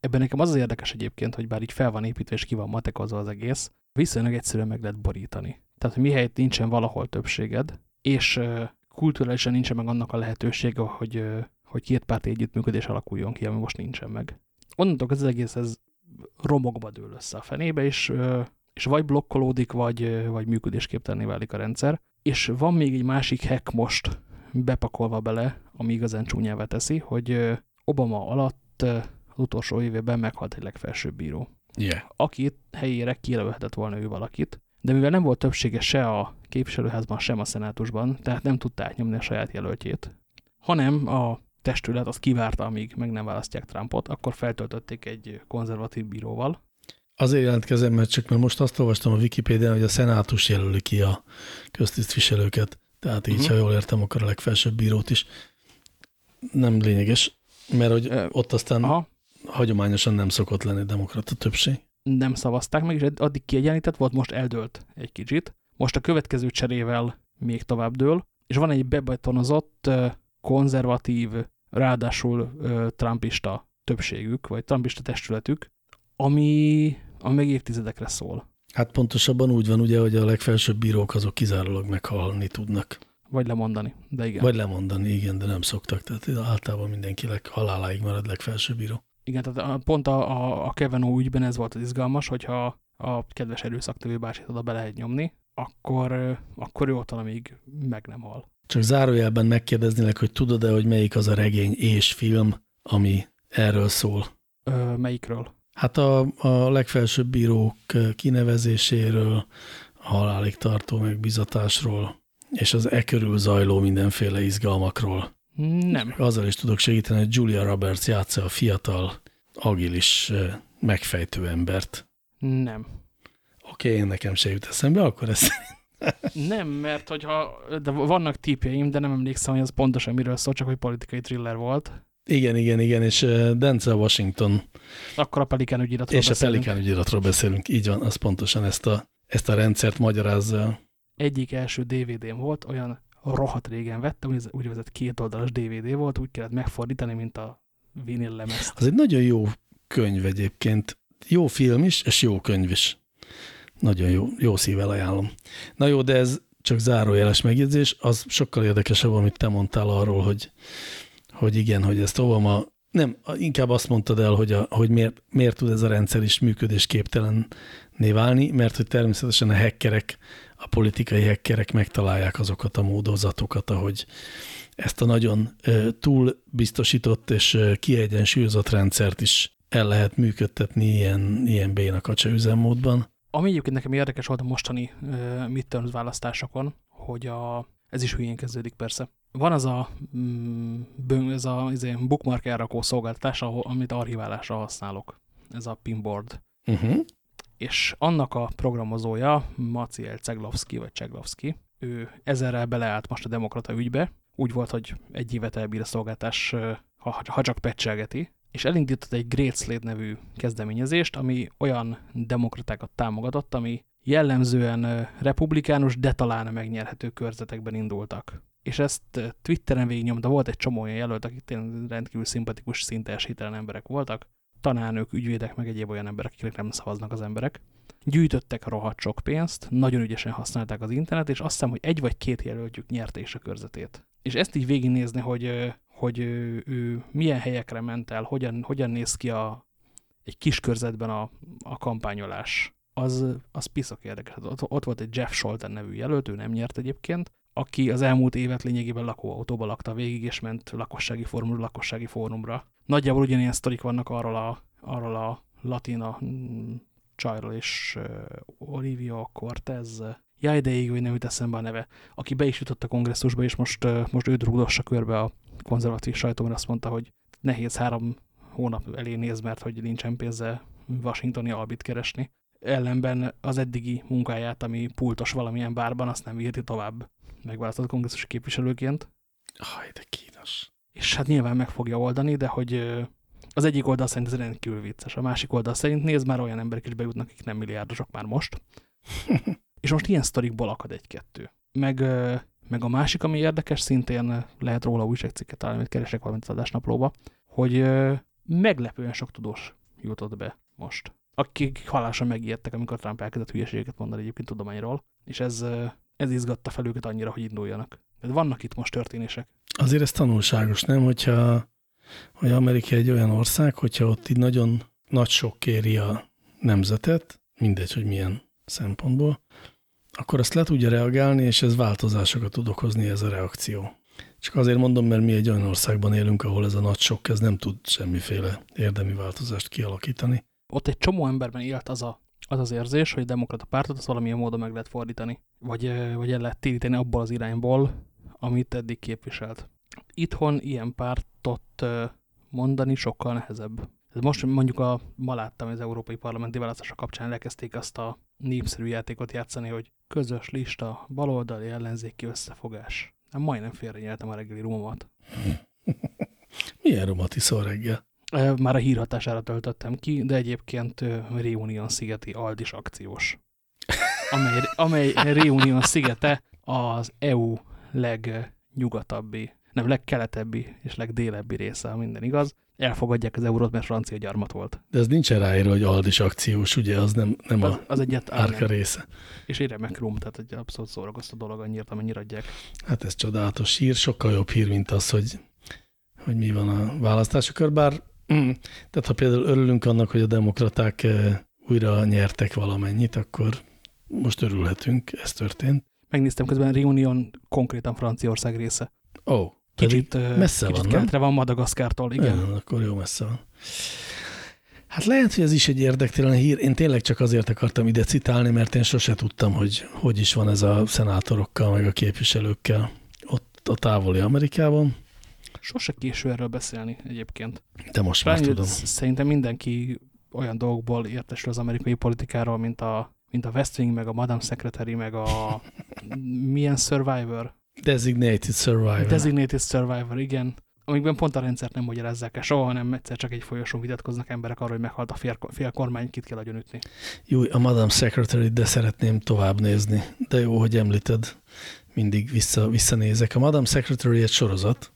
Ebben nekem az az érdekes egyébként, hogy bár így fel van építve és ki van matekozva az egész, viszonylag egyszerűen meg lehet borítani. tehát hogy mihelyt nincsen valahol többséged, és kulturálisan nincsen meg annak a lehetősége, hogy, hogy két párti együttműködés alakuljon ki, ami most nincsen meg. Onnantól az egész ez romokba dől össze a fenébe, és, és vagy blokkolódik, vagy, vagy működésképtelenné válik a rendszer. És van még egy másik hack most bepakolva bele, ami igazán csúnyává teszi, hogy Obama alatt az utolsó évében meghalt egy legfelsőbb bíró. Yeah. Aki helyére kijelölhetett volna ő valakit, de mivel nem volt többsége se a képviselőházban, sem a szenátusban, tehát nem tudta átnyomni a saját jelöltjét, hanem a testület azt kivárta, amíg meg nem választják Trumpot, akkor feltöltötték egy konzervatív bíróval. Azért jelentkezem, mert csak mert most azt olvastam a Wikipédián, hogy a szenátus jelöli ki a köztisztviselőket. Tehát így, uh mhm. -huh. ha jól értem, akkor a legfelsőbb bírót is. Nem lényeges, mert hogy ott aztán aha. hagyományosan nem szokott lenni demokrata többség. Nem szavazták meg, és addig kiegyenlített volt, most eldőlt egy kicsit. Most a következő cserével még tovább dől, és van egy bebetonozott, konzervatív, ráadásul trumpista többségük, vagy trumpista testületük, ami, ami meg évtizedekre szól. Hát pontosabban úgy van ugye, hogy a legfelsőbb bírók azok kizárólag meghalni tudnak. Vagy lemondani, de igen. Vagy lemondani, igen, de nem szoktak. Tehát általában mindenki leg, haláláig marad legfelsőbb bíró. Igen, tehát pont a, a, a Kevin ügyben ez volt az izgalmas, hogyha a kedves erőszaktevő bácsit oda be lehet nyomni, akkor, akkor ő ott van, amíg meg nem hal. Csak zárójelben megkérdeznélek, hogy tudod-e, hogy melyik az a regény és film, ami erről szól? Ö, melyikről? Hát a, a legfelsőbb bírók kinevezéséről, a halálig tartó megbizatásról, és az e körül zajló mindenféle izgalmakról. Nem. Azzal is tudok segíteni, hogy Julia Roberts játsza a fiatal, agilis, megfejtő embert. Nem. Oké, okay, nekem se jut eszembe, akkor ezt... nem, mert hogyha, de vannak típjeim, de nem emlékszem, hogy az pontosan miről szól, csak hogy politikai thriller volt. Igen, igen, igen, és Denzel Washington. Akkor a Pelikán ügyiratról És beszélünk. a Pelikán ügyiratról beszélünk, így van, az pontosan ezt a, ezt a rendszert magyarázza. Egyik első DVD-m volt, olyan rohadt régen vettem, úgynevezett kétoldalas DVD volt, úgy kellett megfordítani, mint a vinil lemez. Az egy nagyon jó könyv egyébként. Jó film is, és jó könyv is. Nagyon jó, jó szívvel ajánlom. Na jó, de ez csak zárójeles megjegyzés, az sokkal érdekesebb, amit te mondtál arról, hogy, hogy igen, hogy ezt Obama, nem, inkább azt mondtad el, hogy, a, hogy miért, miért tud ez a rendszer is működésképtelenné válni, mert hogy természetesen a hackerek, a politikai hackerek megtalálják azokat a módozatokat, ahogy ezt a nagyon túl biztosított és kiegyensúlyozott rendszert is el lehet működtetni ilyen, ilyen bénakacsa üzemmódban. Ami egyébként nekem érdekes volt a mostani uh, midterms választásokon, hogy a, ez is hülyén kezdődik persze. Van az a, mm, ez a izé, bookmark elrakó szolgáltatás, ahol, amit archiválásra használok. Ez a pinboard. Uh -huh. És annak a programozója, Maciel Ceglovski, vagy Ceglovski, ő ezerrel beleállt most a demokrata ügybe. Úgy volt, hogy egy évet elbír a szolgáltás, ha, ha csak pecselgeti, és elindított egy Great Slate nevű kezdeményezést, ami olyan demokratákat támogatott, ami jellemzően republikánus, de talán megnyerhető körzetekben indultak. És ezt Twitteren végignyomta, volt egy csomó olyan jelölt, akik tényleg rendkívül szimpatikus, szinte hitelen emberek voltak, tanárnők, ügyvédek, meg egyéb olyan emberek, akik nem szavaznak az emberek. Gyűjtöttek rohadt sok pénzt, nagyon ügyesen használták az internet, és azt hiszem, hogy egy vagy két jelöltjük nyerte is a körzetét. És ezt így végignézni, hogy hogy ő, ő milyen helyekre ment el, hogyan, hogyan néz ki a, egy kis körzetben a, a kampányolás, az, az piszok érdekes. Ott, ott volt egy Jeff Scholten nevű jelölt, ő nem nyert egyébként, aki az elmúlt évet lényegében lakóautóba lakta végig, és ment lakossági fórumra, lakossági fórumra. Nagyjából ugyanilyen sztorik vannak arról a, arról a latina mm, csajról és Olivia Cortez jaj, de ég, hogy nem jut eszembe a neve, aki be is jutott a kongresszusba, és most, most ő rúgdossa körbe a konzervatív sajtó, mert azt mondta, hogy nehéz három hónap elé néz, mert hogy nincsen pénze washingtoni albit keresni. Ellenben az eddigi munkáját, ami pultos valamilyen bárban, azt nem viheti tovább megválasztott kongresszusi képviselőként. Aj, de kínos. És hát nyilván meg fogja oldani, de hogy az egyik oldal szerint ez rendkívül vicces, a másik oldal szerint néz, már olyan emberek is bejutnak, akik nem milliárdosok már most. És most ilyen sztorikból akad egy-kettő. Meg, meg a másik, ami érdekes, szintén lehet róla újságcikket találni, amit keresek valamit az adásnaplóba, hogy meglepően sok tudós jutott be most. akik halálosan megijedtek, amikor Trump elkezdett hülyeségeket mondani egyébként tudományról, és ez, ez izgatta fel őket annyira, hogy induljanak. Tehát vannak itt most történések. Azért ez tanulságos, nem? Hogyha hogy Amerika egy olyan ország, hogyha ott így nagyon nagy sok kéri a nemzetet, mindegy, hogy milyen szempontból, akkor azt le tudja reagálni, és ez változásokat tud okozni ez a reakció. Csak azért mondom, mert mi egy olyan országban élünk, ahol ez a nagy sok, ez nem tud semmiféle érdemi változást kialakítani. Ott egy csomó emberben élt az a, az, az érzés, hogy a demokrata pártot az valamilyen módon meg lehet fordítani, vagy, vagy el lehet téríteni abból az irányból, amit eddig képviselt. Itthon ilyen pártot mondani sokkal nehezebb. Most mondjuk a, ma láttam az európai parlamenti választások kapcsán elkezdték azt a népszerű játékot játszani, hogy közös lista, baloldali ellenzéki összefogás. Hát majdnem félrenyeltem a reggeli rumomat. Milyen rumot iszol reggel? Már a hírhatására töltöttem ki, de egyébként Reunion szigeti Aldis akciós. Amely, amely Reunion szigete az EU legnyugatabbi, nem legkeletebbi és legdélebbi része, ha minden igaz. Elfogadják az eurót, mert francia gyarmat volt. De ez nincsen ráírva, hogy Aldis akciós, ugye? Az nem, nem az, a az egyet, árka nem. része. És egy remek rum, tehát egy abszolút szórakoztató dolog annyira, amennyire adják. Hát ez csodálatos hír, sokkal jobb hír, mint az, hogy, hogy mi van a választásokor, bár mm, tehát ha például örülünk annak, hogy a demokraták eh, újra nyertek valamennyit, akkor most örülhetünk, ez történt. Megnéztem közben Reunion konkrétan Franciaország része. Ó, oh, Kicsit, ö, messze kicsit van, keletre van Madagaszkártól, igen. Igen, akkor jó messze van. Hát lehet, hogy ez is egy érdektelen hír. Én tényleg csak azért akartam ide citálni, mert én sose tudtam, hogy hogy is van ez a szenátorokkal, meg a képviselőkkel ott a távoli Amerikában, Sose késő erről beszélni egyébként. de most már tudom. Szerintem mindenki olyan dolgokból értesül az amerikai politikáról, mint a, mint a West Wing, meg a Madame Secretary, meg a milyen Survivor? Designated Survivor. Designated Survivor, igen. Amikben pont a rendszert nem magyarázzák el soha, hanem egyszer csak egy folyosón vitatkoznak emberek arról, hogy meghalt a fél, fél kormány, kit kell agyonütni. Jó, a Madame Secretary, de szeretném tovább nézni. De jó, hogy említed. Mindig vissza, visszanézek. A Madame Secretary egy sorozat,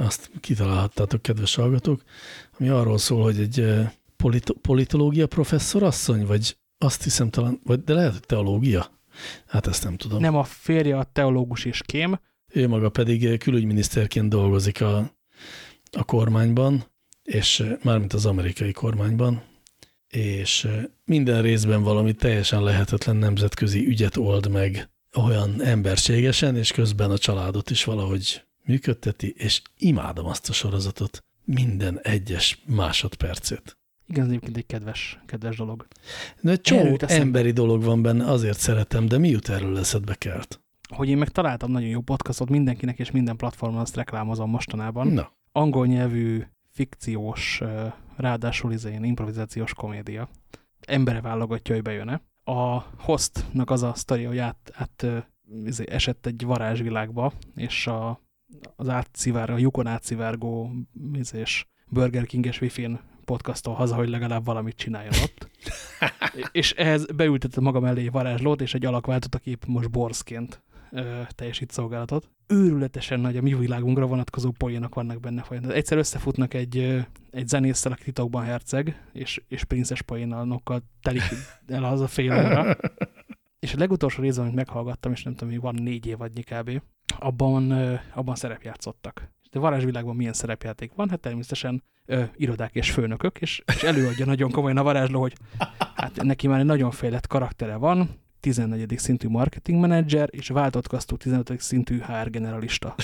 azt kitalálhattátok, kedves hallgatók, ami arról szól, hogy egy eh, polit politológia professzor asszony, vagy azt hiszem talán, vagy de lehet, hogy teológia? Hát ezt nem tudom. Nem a férje a teológus és kém, Ő maga pedig eh, külügyminiszterként dolgozik a, a kormányban, és eh, mármint az amerikai kormányban, és minden részben valami teljesen lehetetlen nemzetközi ügyet old meg olyan emberségesen, és közben a családot is valahogy működteti, és imádom azt a sorozatot, minden egyes másodpercét. igen, ez egyébként egy kedves, kedves dolog. De egy csomó emberi dolog van benne, azért szeretem, de mi jut erről eszedbe kelt? Hogy én meg találtam nagyon jó podcastot mindenkinek, és minden platformon azt reklámozom mostanában. Na, angol nyelvű, fikciós, ráadásul izé, ilyen improvizációs komédia. Embere válogatja, hogy bejön-e. A hostnak az a sztoria, hogy át, át izé, esett egy varázsvilágba, és a, az átszivár, a lyukon átszivárgó izés, Burger King-es Wi-Fi-n podcastol haza, hogy legalább valamit csináljon ott. és ehhez beültette maga mellé egy varázslót, és egy alak váltott, aki most borszként ö, teljesít szolgálatot. Őrületesen nagy a mi világunkra vonatkozó poénok vannak benne folyamatosan. Egyszer összefutnak egy, egy zenésszel, aki titokban herceg, és, és princes poénokkal telik el az a fél óra. És a legutolsó részben, amit meghallgattam, és nem tudom, hogy van négy évadnyi kb., abban, abban szerepjátszottak. De varázsvilágban milyen szerepjáték van? Hát természetesen ö, irodák és főnökök, és, és előadja nagyon komolyan a varázsló, hogy hát neki már egy nagyon fejlett karaktere van, 14. szintű marketing menedzser, és váltott kasztú 15. szintű HR generalista.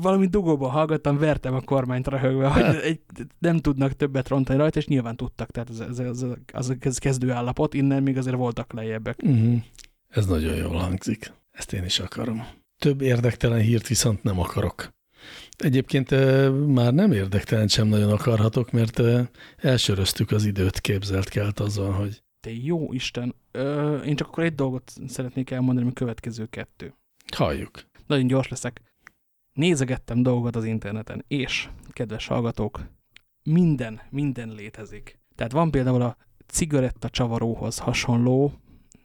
Valami dugóban hallgattam, vertem a kormányt röhögve, hogy egy, nem tudnak többet rontani rajta, és nyilván tudtak, tehát ez, ez, ez, az, az kezdő állapot, innen még azért voltak lejjebbek. uh-huh. ez nagyon jól hangzik. Ezt én is akarom. Több érdektelen hírt viszont nem akarok. Egyébként már nem érdektelen sem nagyon akarhatok, mert elsöröztük az időt, képzelt kelt azzal, hogy Te jó Isten, én csak akkor egy dolgot szeretnék elmondani, a következő kettő. halljuk. Nagyon gyors leszek. Nézegettem dolgokat az interneten, és, kedves hallgatók, minden, minden létezik. Tehát van például a cigaretta csavaróhoz hasonló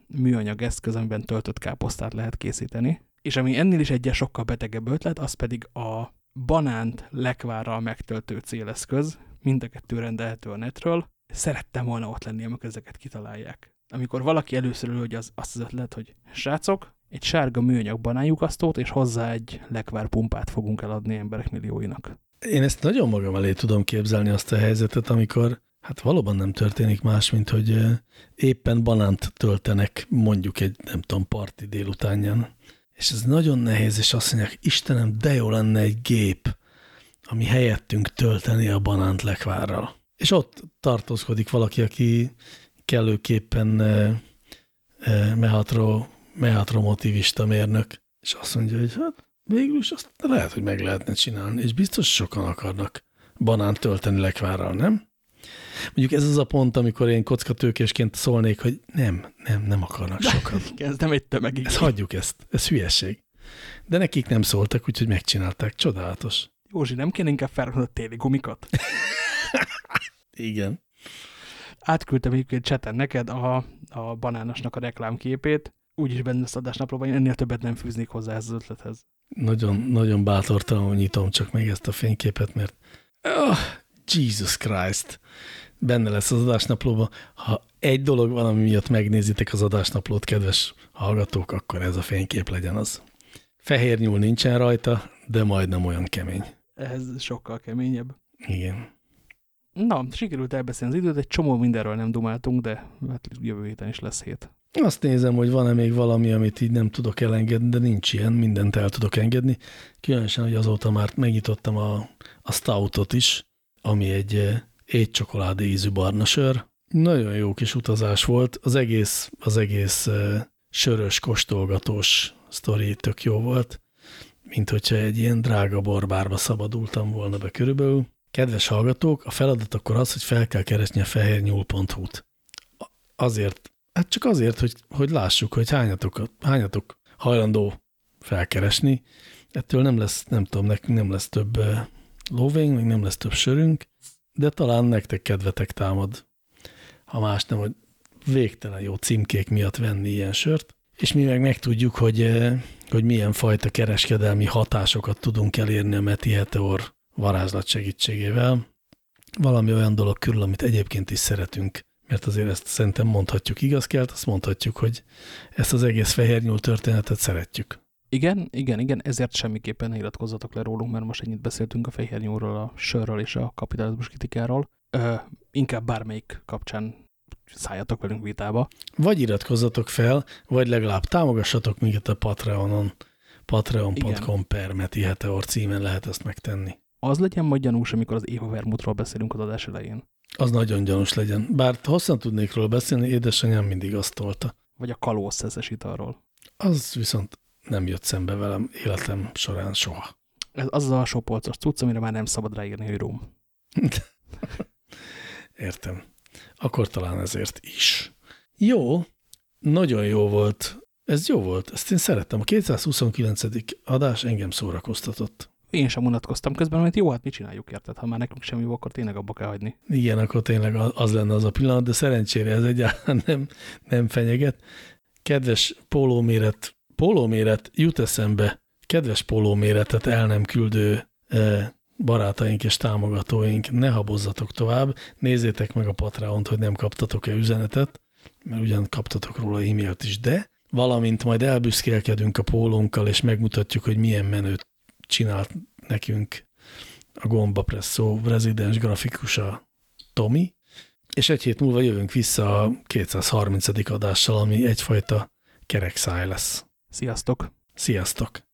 műanyag eszköz, amiben töltött káposztát lehet készíteni, és ami ennél is egyes sokkal betegebb ötlet, az pedig a banánt lekvárral megtöltő céleszköz, mind a kettő rendelhető a netről. Szerettem volna ott lenni, amikor ezeket kitalálják. Amikor valaki először elő, hogy az, azt az ötlet, hogy srácok, egy sárga műanyag banánjukasztót, és hozzá egy lekvárpumpát fogunk eladni emberek millióinak. Én ezt nagyon magam elé tudom képzelni azt a helyzetet, amikor hát valóban nem történik más, mint hogy éppen banánt töltenek mondjuk egy, nem tudom, parti délutánján. És ez nagyon nehéz, és azt mondják, Istenem, de jó lenne egy gép, ami helyettünk tölteni a banánt lekvárral. És ott tartózkodik valaki, aki kellőképpen eh, eh, mehatro, mehatromotivista mérnök, és azt mondja, hogy hát végül is azt lehet, hogy meg lehetne csinálni, és biztos sokan akarnak banánt tölteni lekvárral, nem? Mondjuk ez az a pont, amikor én kockatőkésként szólnék, hogy nem, nem, nem akarnak sokan. ez nem egy tömeg. Ezt hagyjuk ezt, ez hülyeség. De nekik nem szóltak, úgyhogy megcsinálták. Csodálatos. Józsi, nem kéne inkább felrakni a téli gumikat? Igen. Átküldtem egyébként cseten neked a, a banánosnak a reklámképét, úgyis benne az adásnaplóban, én ennél többet nem fűznék hozzá ez az ötlethez. Nagyon, nagyon bátortalanul nyitom csak meg ezt a fényképet, mert oh, Jesus Christ, benne lesz az adásnaplóban. Ha egy dolog van, ami miatt megnézitek az adásnaplót, kedves hallgatók, akkor ez a fénykép legyen az. Fehér nyúl nincsen rajta, de majdnem olyan kemény. Ez sokkal keményebb. Igen. Na, sikerült elbeszélni az időt, egy csomó mindenről nem dumáltunk, de hát jövő héten is lesz hét. Azt nézem, hogy van-e még valami, amit így nem tudok elengedni, de nincs ilyen, mindent el tudok engedni. Különösen, hogy azóta már megnyitottam a, a stoutot is, ami egy eh, étcsokoládé ízű barna sör. Nagyon jó kis utazás volt, az egész, az egész uh, sörös, kóstolgatós sztori tök jó volt, mint hogyha egy ilyen drága borbárba szabadultam volna be körülbelül. Kedves hallgatók, a feladat akkor az, hogy fel kell keresni a fehérnyúl.hu-t. Azért, hát csak azért, hogy, hogy lássuk, hogy hányatok, hányatok hajlandó felkeresni. Ettől nem lesz, nem tudom, nekünk nem lesz több lóvénk, meg nem lesz több sörünk, de talán nektek kedvetek támad, ha más nem, hogy végtelen jó címkék miatt venni ilyen sört, és mi meg megtudjuk, hogy, hogy milyen fajta kereskedelmi hatásokat tudunk elérni a Meti Heteor varázslat segítségével. Valami olyan dolog körül, amit egyébként is szeretünk, mert azért ezt szerintem mondhatjuk igaz kell, azt mondhatjuk, hogy ezt az egész fehérnyúl történetet szeretjük. Igen, igen, igen, ezért semmiképpen iratkozzatok le rólunk, mert most ennyit beszéltünk a fehérnyúlról, a sörről és a kapitalizmus kritikáról. Ö, inkább bármelyik kapcsán szálljatok velünk vitába. Vagy iratkozzatok fel, vagy legalább támogassatok minket a Patreonon. Patreon.com per Meti Heteor címen lehet ezt megtenni. Az legyen majd gyanús, amikor az Éva Vermutról beszélünk az adás elején. Az nagyon gyanús legyen. Bár hosszan tudnék róla beszélni, édesanyám mindig azt tolta. Vagy a kalóz szeszes italról. Az viszont nem jött szembe velem életem során soha. Ez az az alsó polcos cucc, amire már nem szabad ráírni, hogy rum. Értem. Akkor talán ezért is. Jó, nagyon jó volt. Ez jó volt, ezt én szerettem. A 229. adás engem szórakoztatott. Én sem unatkoztam közben, mert jó, hát mit csináljuk, érted? Ha már nekünk semmi jó, akkor tényleg abba kell hagyni. Igen, akkor tényleg az lenne az a pillanat, de szerencsére ez egyáltalán nem, nem fenyeget. Kedves pólóméret pólóméret jut eszembe, kedves pólóméretet el nem küldő e, barátaink és támogatóink, ne habozzatok tovább, nézzétek meg a Patreon-t, hogy nem kaptatok-e üzenetet, mert ugyan kaptatok róla e-mailt is, de valamint majd elbüszkélkedünk a pólónkkal, és megmutatjuk, hogy milyen menőt csinált nekünk a Gomba Presso rezidens grafikusa Tomi, és egy hét múlva jövünk vissza a 230. adással, ami egyfajta kerekszáj lesz. Sziasztok! Sziasztok!